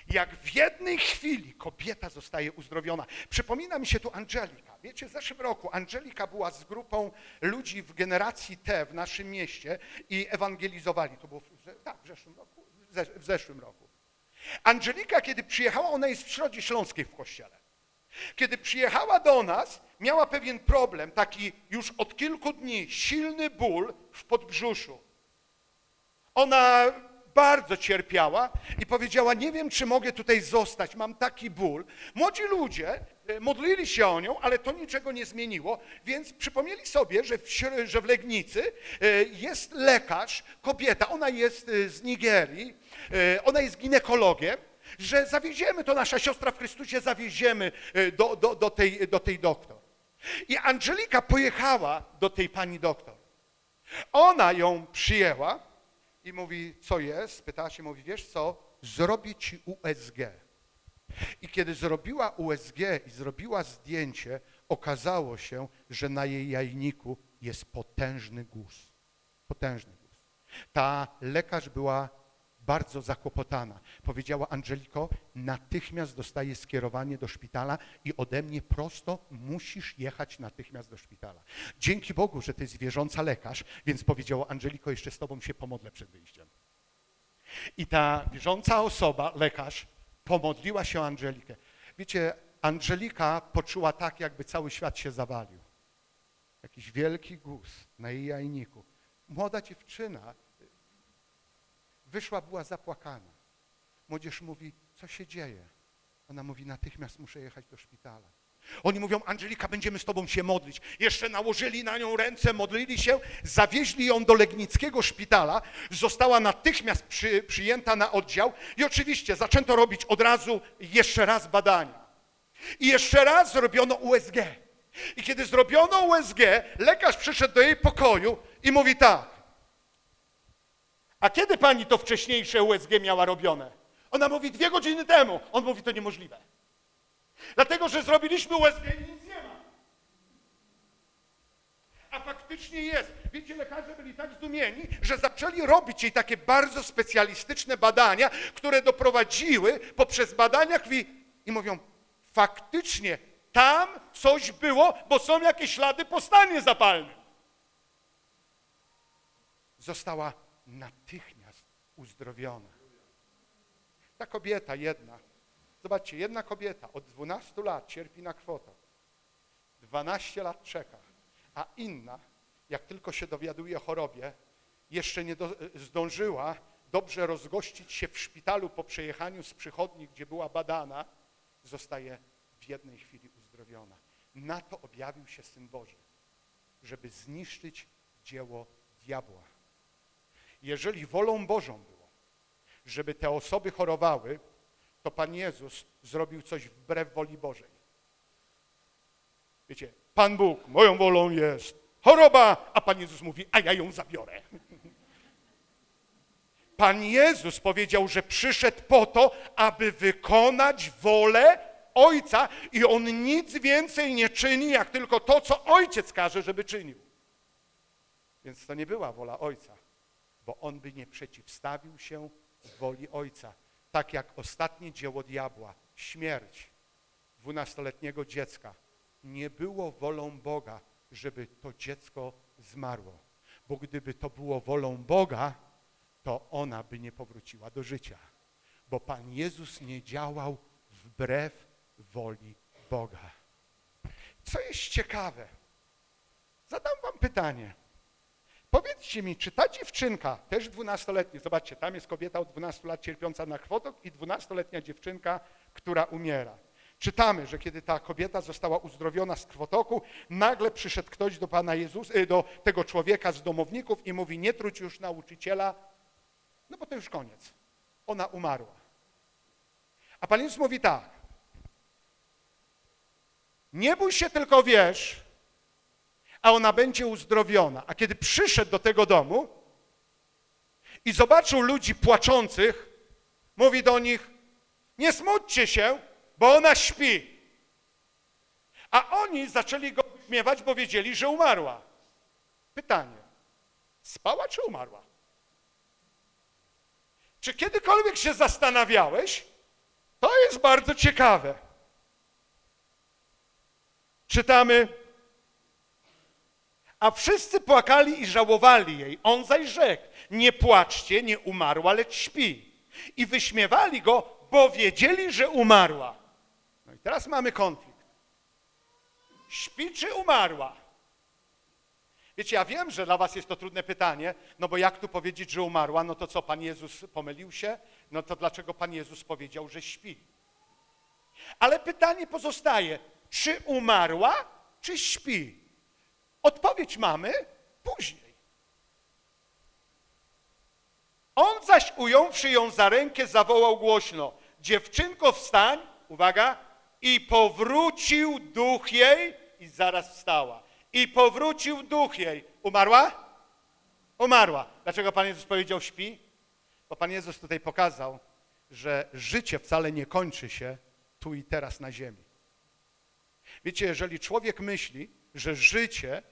Jak w jednej chwili kobieta zostaje uzdrowiona. Przypomina mi się tu Angelika. Wiecie, w zeszłym roku Angelika była z grupą ludzi w generacji T w naszym mieście i ewangelizowali. To było w, tak, w zeszłym roku. W zeszłym roku. Angelika, kiedy przyjechała, ona jest w Środzie Śląskiej w kościele. Kiedy przyjechała do nas, miała pewien problem, taki już od kilku dni, silny ból w podbrzuszu. Ona bardzo cierpiała i powiedziała, nie wiem, czy mogę tutaj zostać, mam taki ból. Młodzi ludzie modlili się o nią, ale to niczego nie zmieniło, więc przypomnieli sobie, że w, że w Legnicy e, jest lekarz, kobieta, ona jest e, z Nigerii, e, ona jest ginekologiem, że zawieziemy, to nasza siostra w Chrystusie, zawieziemy e, do, do, do, tej, do tej doktor. I Angelika pojechała do tej pani doktor. Ona ją przyjęła i mówi, co jest? Pytała się, mówi, wiesz co, zrobię ci USG. I kiedy zrobiła USG i zrobiła zdjęcie, okazało się, że na jej jajniku jest potężny guz. Potężny guz. Ta lekarz była bardzo zakłopotana. Powiedziała Angeliko, natychmiast dostaje skierowanie do szpitala i ode mnie prosto musisz jechać natychmiast do szpitala. Dzięki Bogu, że to jest wierząca lekarz, więc powiedziała Angeliko, jeszcze z tobą się pomodlę przed wyjściem. I ta wierząca osoba, lekarz, pomodliła się Angelikę. Wiecie, Angelika poczuła tak, jakby cały świat się zawalił. Jakiś wielki guz na jej jajniku. Młoda dziewczyna wyszła, była zapłakana. Młodzież mówi, co się dzieje? Ona mówi, natychmiast muszę jechać do szpitala. Oni mówią, Angelika, będziemy z tobą się modlić. Jeszcze nałożyli na nią ręce, modlili się, zawieźli ją do Legnickiego szpitala, została natychmiast przy, przyjęta na oddział i oczywiście zaczęto robić od razu jeszcze raz badania. I jeszcze raz zrobiono USG. I kiedy zrobiono USG, lekarz przyszedł do jej pokoju i mówi tak, a kiedy pani to wcześniejsze USG miała robione? Ona mówi, dwie godziny temu. On mówi, to niemożliwe. Dlatego, że zrobiliśmy USG i nic nie ma. A faktycznie jest. Wiecie, lekarze byli tak zdumieni, że zaczęli robić jej takie bardzo specjalistyczne badania, które doprowadziły poprzez badania krwi i mówią, faktycznie tam coś było, bo są jakieś ślady po stanie zapalnym. Została natychmiast uzdrowiona. Ta kobieta jedna, zobaczcie, jedna kobieta od 12 lat cierpi na krwotok, 12 lat czeka, a inna, jak tylko się dowiaduje o chorobie, jeszcze nie do, zdążyła dobrze rozgościć się w szpitalu po przejechaniu z przychodni, gdzie była badana, zostaje w jednej chwili uzdrowiona. Na to objawił się Syn Boży, żeby zniszczyć dzieło diabła. Jeżeli wolą Bożą było, żeby te osoby chorowały, to Pan Jezus zrobił coś wbrew woli Bożej. Wiecie, Pan Bóg, moją wolą jest choroba, a Pan Jezus mówi, a ja ją zabiorę. Pan Jezus powiedział, że przyszedł po to, aby wykonać wolę Ojca i On nic więcej nie czyni, jak tylko to, co Ojciec każe, żeby czynił. Więc to nie była wola Ojca, bo On by nie przeciwstawił się woli Ojca. Tak jak ostatnie dzieło diabła, śmierć dwunastoletniego dziecka, nie było wolą Boga, żeby to dziecko zmarło. Bo gdyby to było wolą Boga, to ona by nie powróciła do życia. Bo Pan Jezus nie działał wbrew woli Boga. Co jest ciekawe, zadam wam pytanie. Powiedzcie mi, czy ta dziewczynka, też dwunastoletnia, zobaczcie, tam jest kobieta od 12 lat cierpiąca na krwotok i dwunastoletnia dziewczynka, która umiera. Czytamy, że kiedy ta kobieta została uzdrowiona z krwotoku, nagle przyszedł ktoś do Pana Jezusa, do tego człowieka z domowników i mówi, nie truć już nauczyciela, no bo to już koniec. Ona umarła. A Pan Jezus mówi tak, nie bój się, tylko wiesz, a ona będzie uzdrowiona. A kiedy przyszedł do tego domu i zobaczył ludzi płaczących, mówi do nich, nie smućcie się, bo ona śpi. A oni zaczęli go śmiewać, bo wiedzieli, że umarła. Pytanie, spała czy umarła? Czy kiedykolwiek się zastanawiałeś? To jest bardzo ciekawe. Czytamy, a wszyscy płakali i żałowali jej. On zaś rzekł, nie płaczcie, nie umarła, lecz śpi. I wyśmiewali go, bo wiedzieli, że umarła. No i teraz mamy konflikt. Śpi czy umarła? Wiecie, ja wiem, że dla was jest to trudne pytanie, no bo jak tu powiedzieć, że umarła? No to co, Pan Jezus pomylił się? No to dlaczego Pan Jezus powiedział, że śpi? Ale pytanie pozostaje, czy umarła, czy śpi? Odpowiedź mamy później. On zaś ująwszy ją za rękę, zawołał głośno, dziewczynko wstań, uwaga, i powrócił duch jej i zaraz wstała. I powrócił duch jej. Umarła? Umarła. Dlaczego Pan Jezus powiedział śpi? Bo Pan Jezus tutaj pokazał, że życie wcale nie kończy się tu i teraz na ziemi. Wiecie, jeżeli człowiek myśli, że życie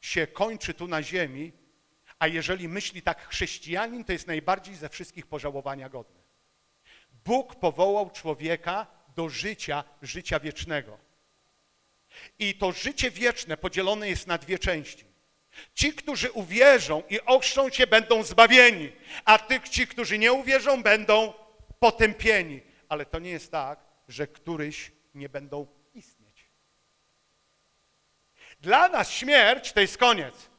się kończy tu na ziemi, a jeżeli myśli tak chrześcijanin, to jest najbardziej ze wszystkich pożałowania godny. Bóg powołał człowieka do życia, życia wiecznego. I to życie wieczne podzielone jest na dwie części. Ci, którzy uwierzą i ochrzczą się, będą zbawieni, a tych, ci, którzy nie uwierzą, będą potępieni. Ale to nie jest tak, że któryś nie będą. Dla nas śmierć to jest koniec.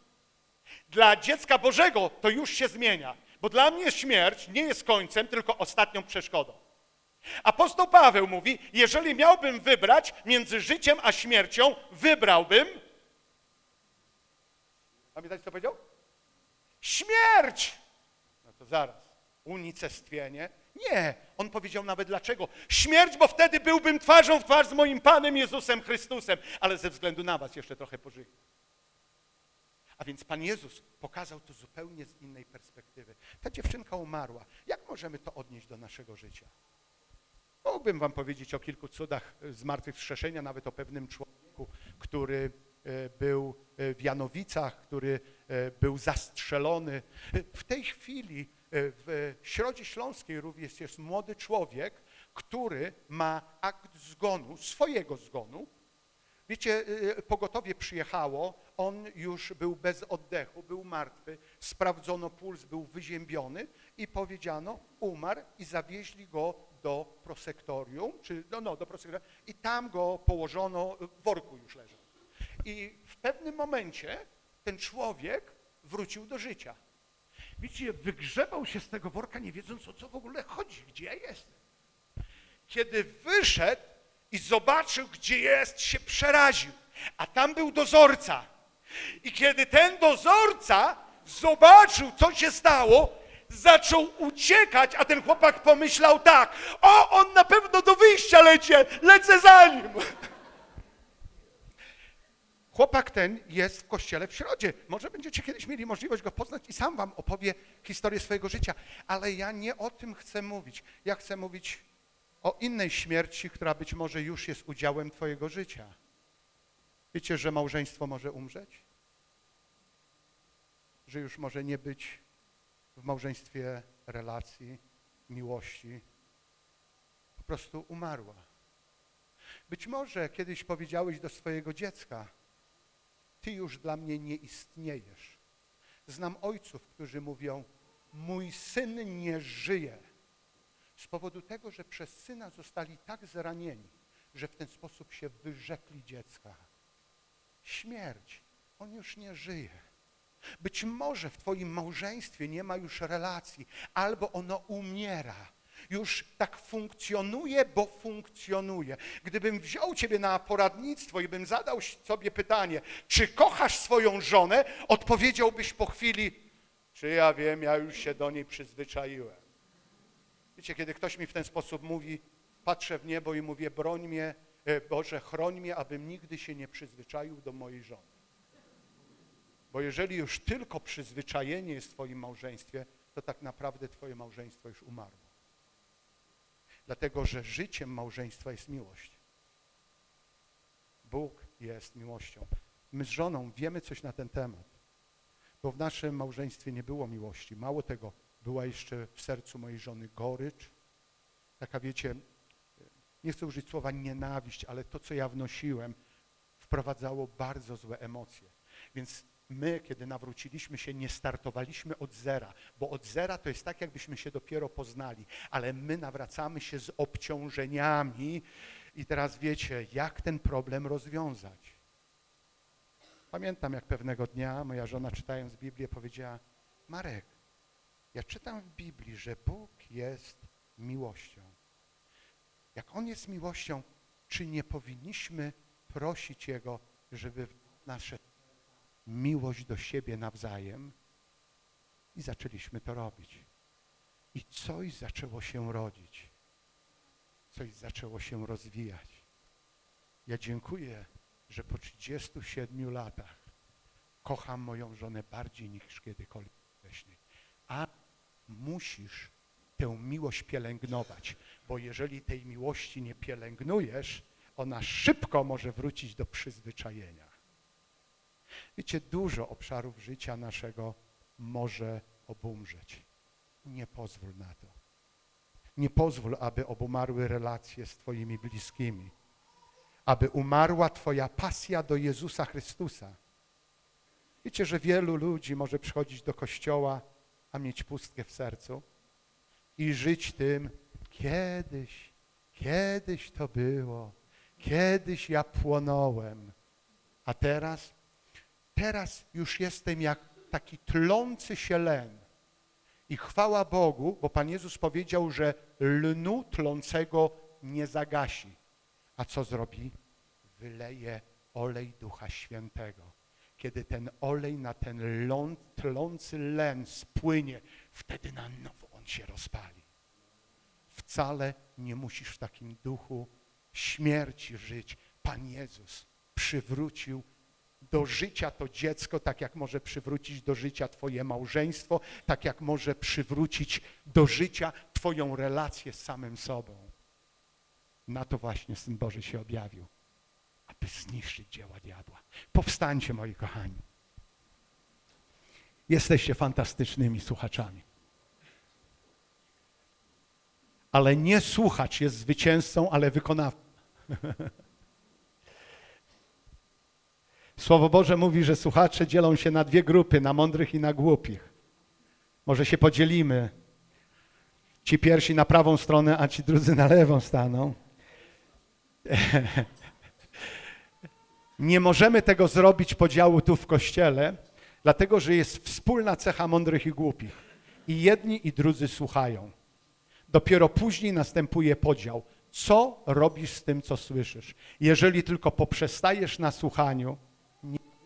Dla dziecka Bożego to już się zmienia, bo dla mnie śmierć nie jest końcem, tylko ostatnią przeszkodą. Apostoł Paweł mówi, jeżeli miałbym wybrać między życiem a śmiercią, wybrałbym. Pamiętacie, co powiedział? Śmierć! No to zaraz. Unicestwienie? Nie. On powiedział nawet dlaczego. Śmierć, bo wtedy byłbym twarzą w twarz z moim Panem Jezusem Chrystusem, ale ze względu na was jeszcze trochę pożyję. A więc Pan Jezus pokazał to zupełnie z innej perspektywy. Ta dziewczynka umarła. Jak możemy to odnieść do naszego życia? Mógłbym wam powiedzieć o kilku cudach zmartwychwskrzeszenia, nawet o pewnym człowieku, który e, był e, w Janowicach, który e, był zastrzelony. W tej chwili w Środzie Śląskiej również jest młody człowiek, który ma akt zgonu, swojego zgonu. Wiecie, pogotowie przyjechało, on już był bez oddechu, był martwy, sprawdzono puls, był wyziębiony i powiedziano, umarł i zawieźli go do prosektorium, czy no, no, do prosektorium i tam go położono, w worku już leżał. I w pewnym momencie ten człowiek wrócił do życia. Widzicie, wygrzebał się z tego worka, nie wiedząc o co w ogóle chodzi, gdzie ja jestem. Kiedy wyszedł i zobaczył, gdzie jest, się przeraził. A tam był dozorca. I kiedy ten dozorca zobaczył, co się stało, zaczął uciekać, a ten chłopak pomyślał tak, o, on na pewno do wyjścia leci, lecę za nim. Chłopak ten jest w kościele w Środzie. Może będziecie kiedyś mieli możliwość go poznać i sam wam opowie historię swojego życia. Ale ja nie o tym chcę mówić. Ja chcę mówić o innej śmierci, która być może już jest udziałem twojego życia. Wiecie, że małżeństwo może umrzeć? Że już może nie być w małżeństwie relacji, miłości. Po prostu umarła. Być może kiedyś powiedziałeś do swojego dziecka, ty już dla mnie nie istniejesz. Znam ojców, którzy mówią, mój syn nie żyje. Z powodu tego, że przez syna zostali tak zranieni, że w ten sposób się wyrzekli dziecka. Śmierć, on już nie żyje. Być może w twoim małżeństwie nie ma już relacji, albo ono umiera. Już tak funkcjonuje, bo funkcjonuje. Gdybym wziął ciebie na poradnictwo i bym zadał sobie pytanie, czy kochasz swoją żonę, odpowiedziałbyś po chwili, czy ja wiem, ja już się do niej przyzwyczaiłem. Wiecie, kiedy ktoś mi w ten sposób mówi, patrzę w niebo i mówię, broń mnie, e, Boże, chroń mnie, abym nigdy się nie przyzwyczaił do mojej żony. Bo jeżeli już tylko przyzwyczajenie jest w twoim małżeństwie, to tak naprawdę twoje małżeństwo już umarło. Dlatego, że życiem małżeństwa jest miłość. Bóg jest miłością. My z żoną wiemy coś na ten temat, bo w naszym małżeństwie nie było miłości. Mało tego, była jeszcze w sercu mojej żony gorycz, taka wiecie, nie chcę użyć słowa nienawiść, ale to, co ja wnosiłem, wprowadzało bardzo złe emocje. Więc my, kiedy nawróciliśmy się, nie startowaliśmy od zera, bo od zera to jest tak, jakbyśmy się dopiero poznali, ale my nawracamy się z obciążeniami i teraz wiecie, jak ten problem rozwiązać. Pamiętam, jak pewnego dnia moja żona czytając Biblię powiedziała, Marek, ja czytam w Biblii, że Bóg jest miłością. Jak On jest miłością, czy nie powinniśmy prosić Jego, żeby nasze miłość do siebie nawzajem i zaczęliśmy to robić. I coś zaczęło się rodzić. Coś zaczęło się rozwijać. Ja dziękuję, że po 37 latach kocham moją żonę bardziej niż kiedykolwiek wcześniej. A musisz tę miłość pielęgnować, bo jeżeli tej miłości nie pielęgnujesz, ona szybko może wrócić do przyzwyczajenia. Wiecie, dużo obszarów życia naszego może obumrzeć. Nie pozwól na to. Nie pozwól, aby obumarły relacje z Twoimi bliskimi, aby umarła Twoja pasja do Jezusa Chrystusa. Wiecie, że wielu ludzi może przychodzić do kościoła, a mieć pustkę w sercu i żyć tym, kiedyś, kiedyś to było, kiedyś ja płonąłem, a teraz, teraz już jestem jak taki tlący się len. I chwała Bogu, bo Pan Jezus powiedział, że lnu tlącego nie zagasi. A co zrobi? Wyleje olej Ducha Świętego. Kiedy ten olej na ten ląd, tlący len spłynie, wtedy na nowo on się rozpali. Wcale nie musisz w takim duchu śmierci żyć. Pan Jezus przywrócił do życia to dziecko, tak jak może przywrócić do życia Twoje małżeństwo, tak jak może przywrócić do życia Twoją relację z samym sobą. Na to właśnie Syn Boży się objawił, aby zniszczyć dzieła diabła. Powstańcie, moi kochani. Jesteście fantastycznymi słuchaczami. Ale nie słuchacz jest zwycięzcą, ale wykonawcą. Słowo Boże mówi, że słuchacze dzielą się na dwie grupy, na mądrych i na głupich. Może się podzielimy. Ci pierwsi na prawą stronę, a ci drudzy na lewą staną. Nie możemy tego zrobić podziału tu w Kościele, dlatego że jest wspólna cecha mądrych i głupich. I jedni i drudzy słuchają. Dopiero później następuje podział. Co robisz z tym, co słyszysz? Jeżeli tylko poprzestajesz na słuchaniu,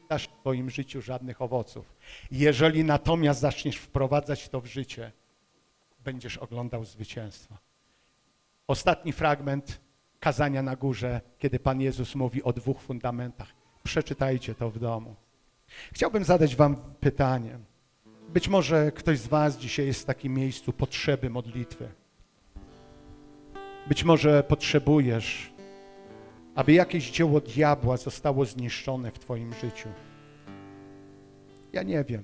dasz w Twoim życiu żadnych owoców. Jeżeli natomiast zaczniesz wprowadzać to w życie, będziesz oglądał zwycięstwo. Ostatni fragment kazania na górze, kiedy Pan Jezus mówi o dwóch fundamentach. Przeczytajcie to w domu. Chciałbym zadać Wam pytanie. Być może ktoś z Was dzisiaj jest w takim miejscu potrzeby modlitwy. Być może potrzebujesz, aby jakieś dzieło diabła zostało zniszczone w Twoim życiu. Ja nie wiem,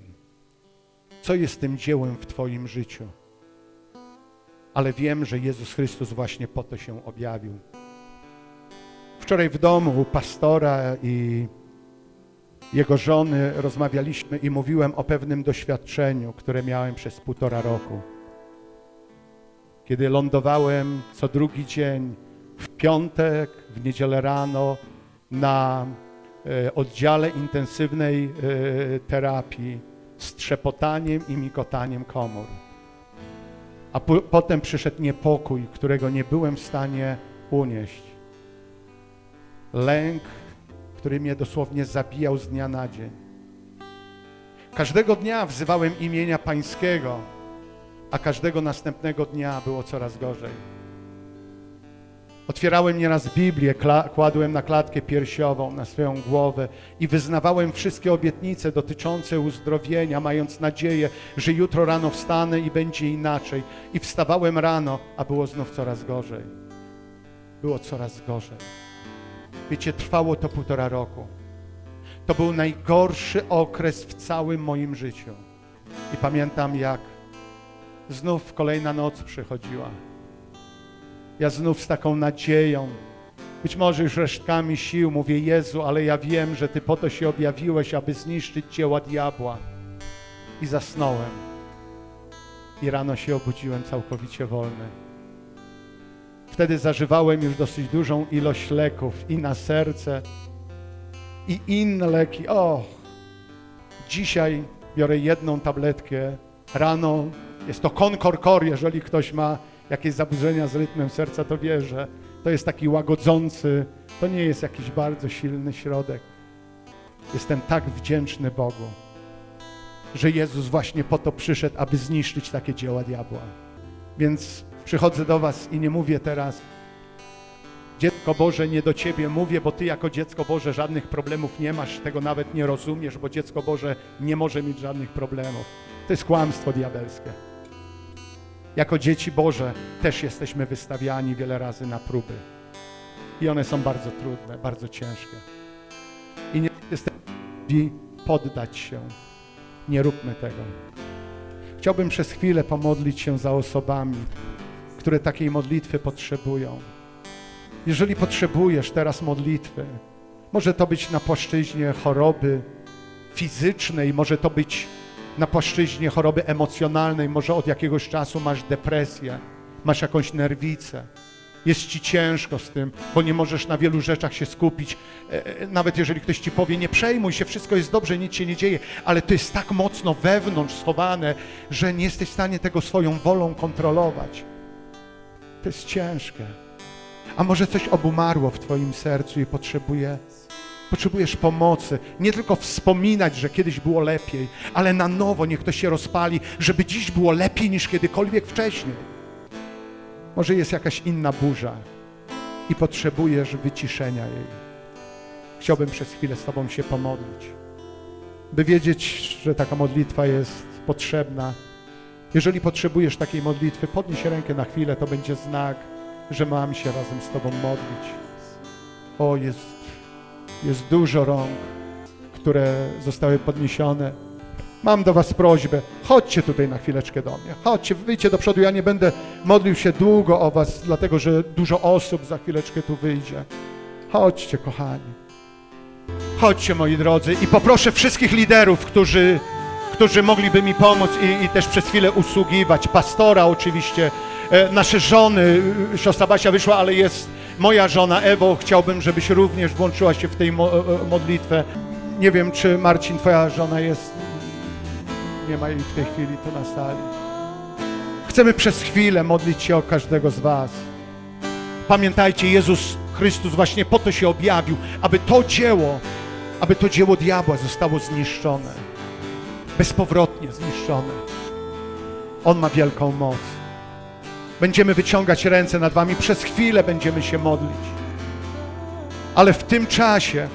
co jest tym dziełem w Twoim życiu, ale wiem, że Jezus Chrystus właśnie po to się objawił. Wczoraj w domu u pastora i jego żony rozmawialiśmy i mówiłem o pewnym doświadczeniu, które miałem przez półtora roku. Kiedy lądowałem co drugi dzień piątek, w niedzielę rano na e, oddziale intensywnej e, terapii z trzepotaniem i mikotaniem komór. A po, potem przyszedł niepokój, którego nie byłem w stanie unieść. Lęk, który mnie dosłownie zabijał z dnia na dzień. Każdego dnia wzywałem imienia Pańskiego, a każdego następnego dnia było coraz gorzej. Otwierałem nieraz Biblię, kładłem na klatkę piersiową, na swoją głowę i wyznawałem wszystkie obietnice dotyczące uzdrowienia, mając nadzieję, że jutro rano wstanę i będzie inaczej. I wstawałem rano, a było znów coraz gorzej. Było coraz gorzej. Wiecie, trwało to półtora roku. To był najgorszy okres w całym moim życiu. I pamiętam, jak znów kolejna noc przychodziła. Ja znów z taką nadzieją, być może już resztkami sił mówię, Jezu, ale ja wiem, że Ty po to się objawiłeś, aby zniszczyć dzieła diabła. I zasnąłem. I rano się obudziłem całkowicie wolny. Wtedy zażywałem już dosyć dużą ilość leków i na serce, i inne leki. O, dzisiaj biorę jedną tabletkę. Rano jest to Concor jeżeli ktoś ma jakieś zaburzenia z rytmem serca, to wie, że To jest taki łagodzący, to nie jest jakiś bardzo silny środek. Jestem tak wdzięczny Bogu, że Jezus właśnie po to przyszedł, aby zniszczyć takie dzieła diabła. Więc przychodzę do Was i nie mówię teraz, Dziecko Boże, nie do Ciebie mówię, bo Ty jako dziecko Boże żadnych problemów nie masz, tego nawet nie rozumiesz, bo dziecko Boże nie może mieć żadnych problemów. To jest kłamstwo diabelskie. Jako dzieci Boże też jesteśmy wystawiani wiele razy na próby. I one są bardzo trudne, bardzo ciężkie. I nie jesteśmy poddać się. Nie róbmy tego. Chciałbym przez chwilę pomodlić się za osobami, które takiej modlitwy potrzebują. Jeżeli potrzebujesz teraz modlitwy, może to być na płaszczyźnie choroby fizycznej, może to być na płaszczyźnie choroby emocjonalnej, może od jakiegoś czasu masz depresję, masz jakąś nerwicę. Jest ci ciężko z tym, bo nie możesz na wielu rzeczach się skupić. E, e, Nawet jeżeli ktoś ci powie, nie przejmuj się, wszystko jest dobrze, nic się nie dzieje, ale to jest tak mocno wewnątrz schowane, że nie jesteś w stanie tego swoją wolą kontrolować. To jest ciężkie. A może coś obumarło w Twoim sercu i potrzebuje, potrzebujesz pomocy. Nie tylko wspominać, że kiedyś było lepiej, ale na nowo niech to się rozpali, żeby dziś było lepiej niż kiedykolwiek wcześniej. Może jest jakaś inna burza i potrzebujesz wyciszenia jej. Chciałbym przez chwilę z Tobą się pomodlić, by wiedzieć, że taka modlitwa jest potrzebna. Jeżeli potrzebujesz takiej modlitwy, podnieś rękę na chwilę, to będzie znak, że mam się razem z Tobą modlić. O, jest, jest dużo rąk, które zostały podniesione. Mam do Was prośbę, chodźcie tutaj na chwileczkę do mnie. Chodźcie, wyjdźcie do przodu. Ja nie będę modlił się długo o Was, dlatego że dużo osób za chwileczkę tu wyjdzie. Chodźcie, kochani. Chodźcie, moi drodzy, i poproszę wszystkich liderów, którzy, którzy mogliby mi pomóc i, i też przez chwilę usługiwać. Pastora oczywiście, nasze żony, e, siostra Basia wyszła, ale jest moja żona Ewo. Chciałbym, żebyś również włączyła się w tej mo, e, modlitwę. Nie wiem, czy Marcin, twoja żona jest, nie ma jej w tej chwili tu na sali. Chcemy przez chwilę modlić się o każdego z was. Pamiętajcie, Jezus Chrystus właśnie po to się objawił, aby to dzieło, aby to dzieło diabła zostało zniszczone. Bezpowrotnie zniszczone. On ma wielką moc. Będziemy wyciągać ręce nad wami, przez chwilę będziemy się modlić. Ale w tym czasie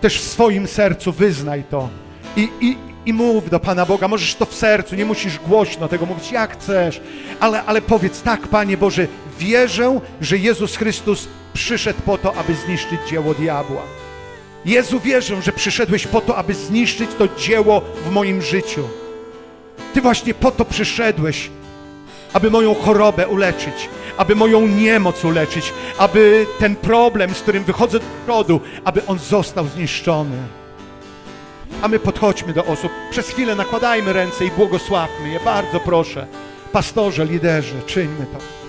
też w swoim sercu wyznaj to i, i, i mów do Pana Boga. Możesz to w sercu, nie musisz głośno tego mówić, jak chcesz, ale, ale powiedz tak, Panie Boże, wierzę, że Jezus Chrystus przyszedł po to, aby zniszczyć dzieło diabła. Jezu, wierzę, że przyszedłeś po to, aby zniszczyć to dzieło w moim życiu. Ty właśnie po to przyszedłeś, aby moją chorobę uleczyć, aby moją niemoc uleczyć, aby ten problem, z którym wychodzę do przodu, aby on został zniszczony. A my podchodźmy do osób, przez chwilę nakładajmy ręce i błogosławmy je, bardzo proszę. Pastorze, liderzy, czyńmy to.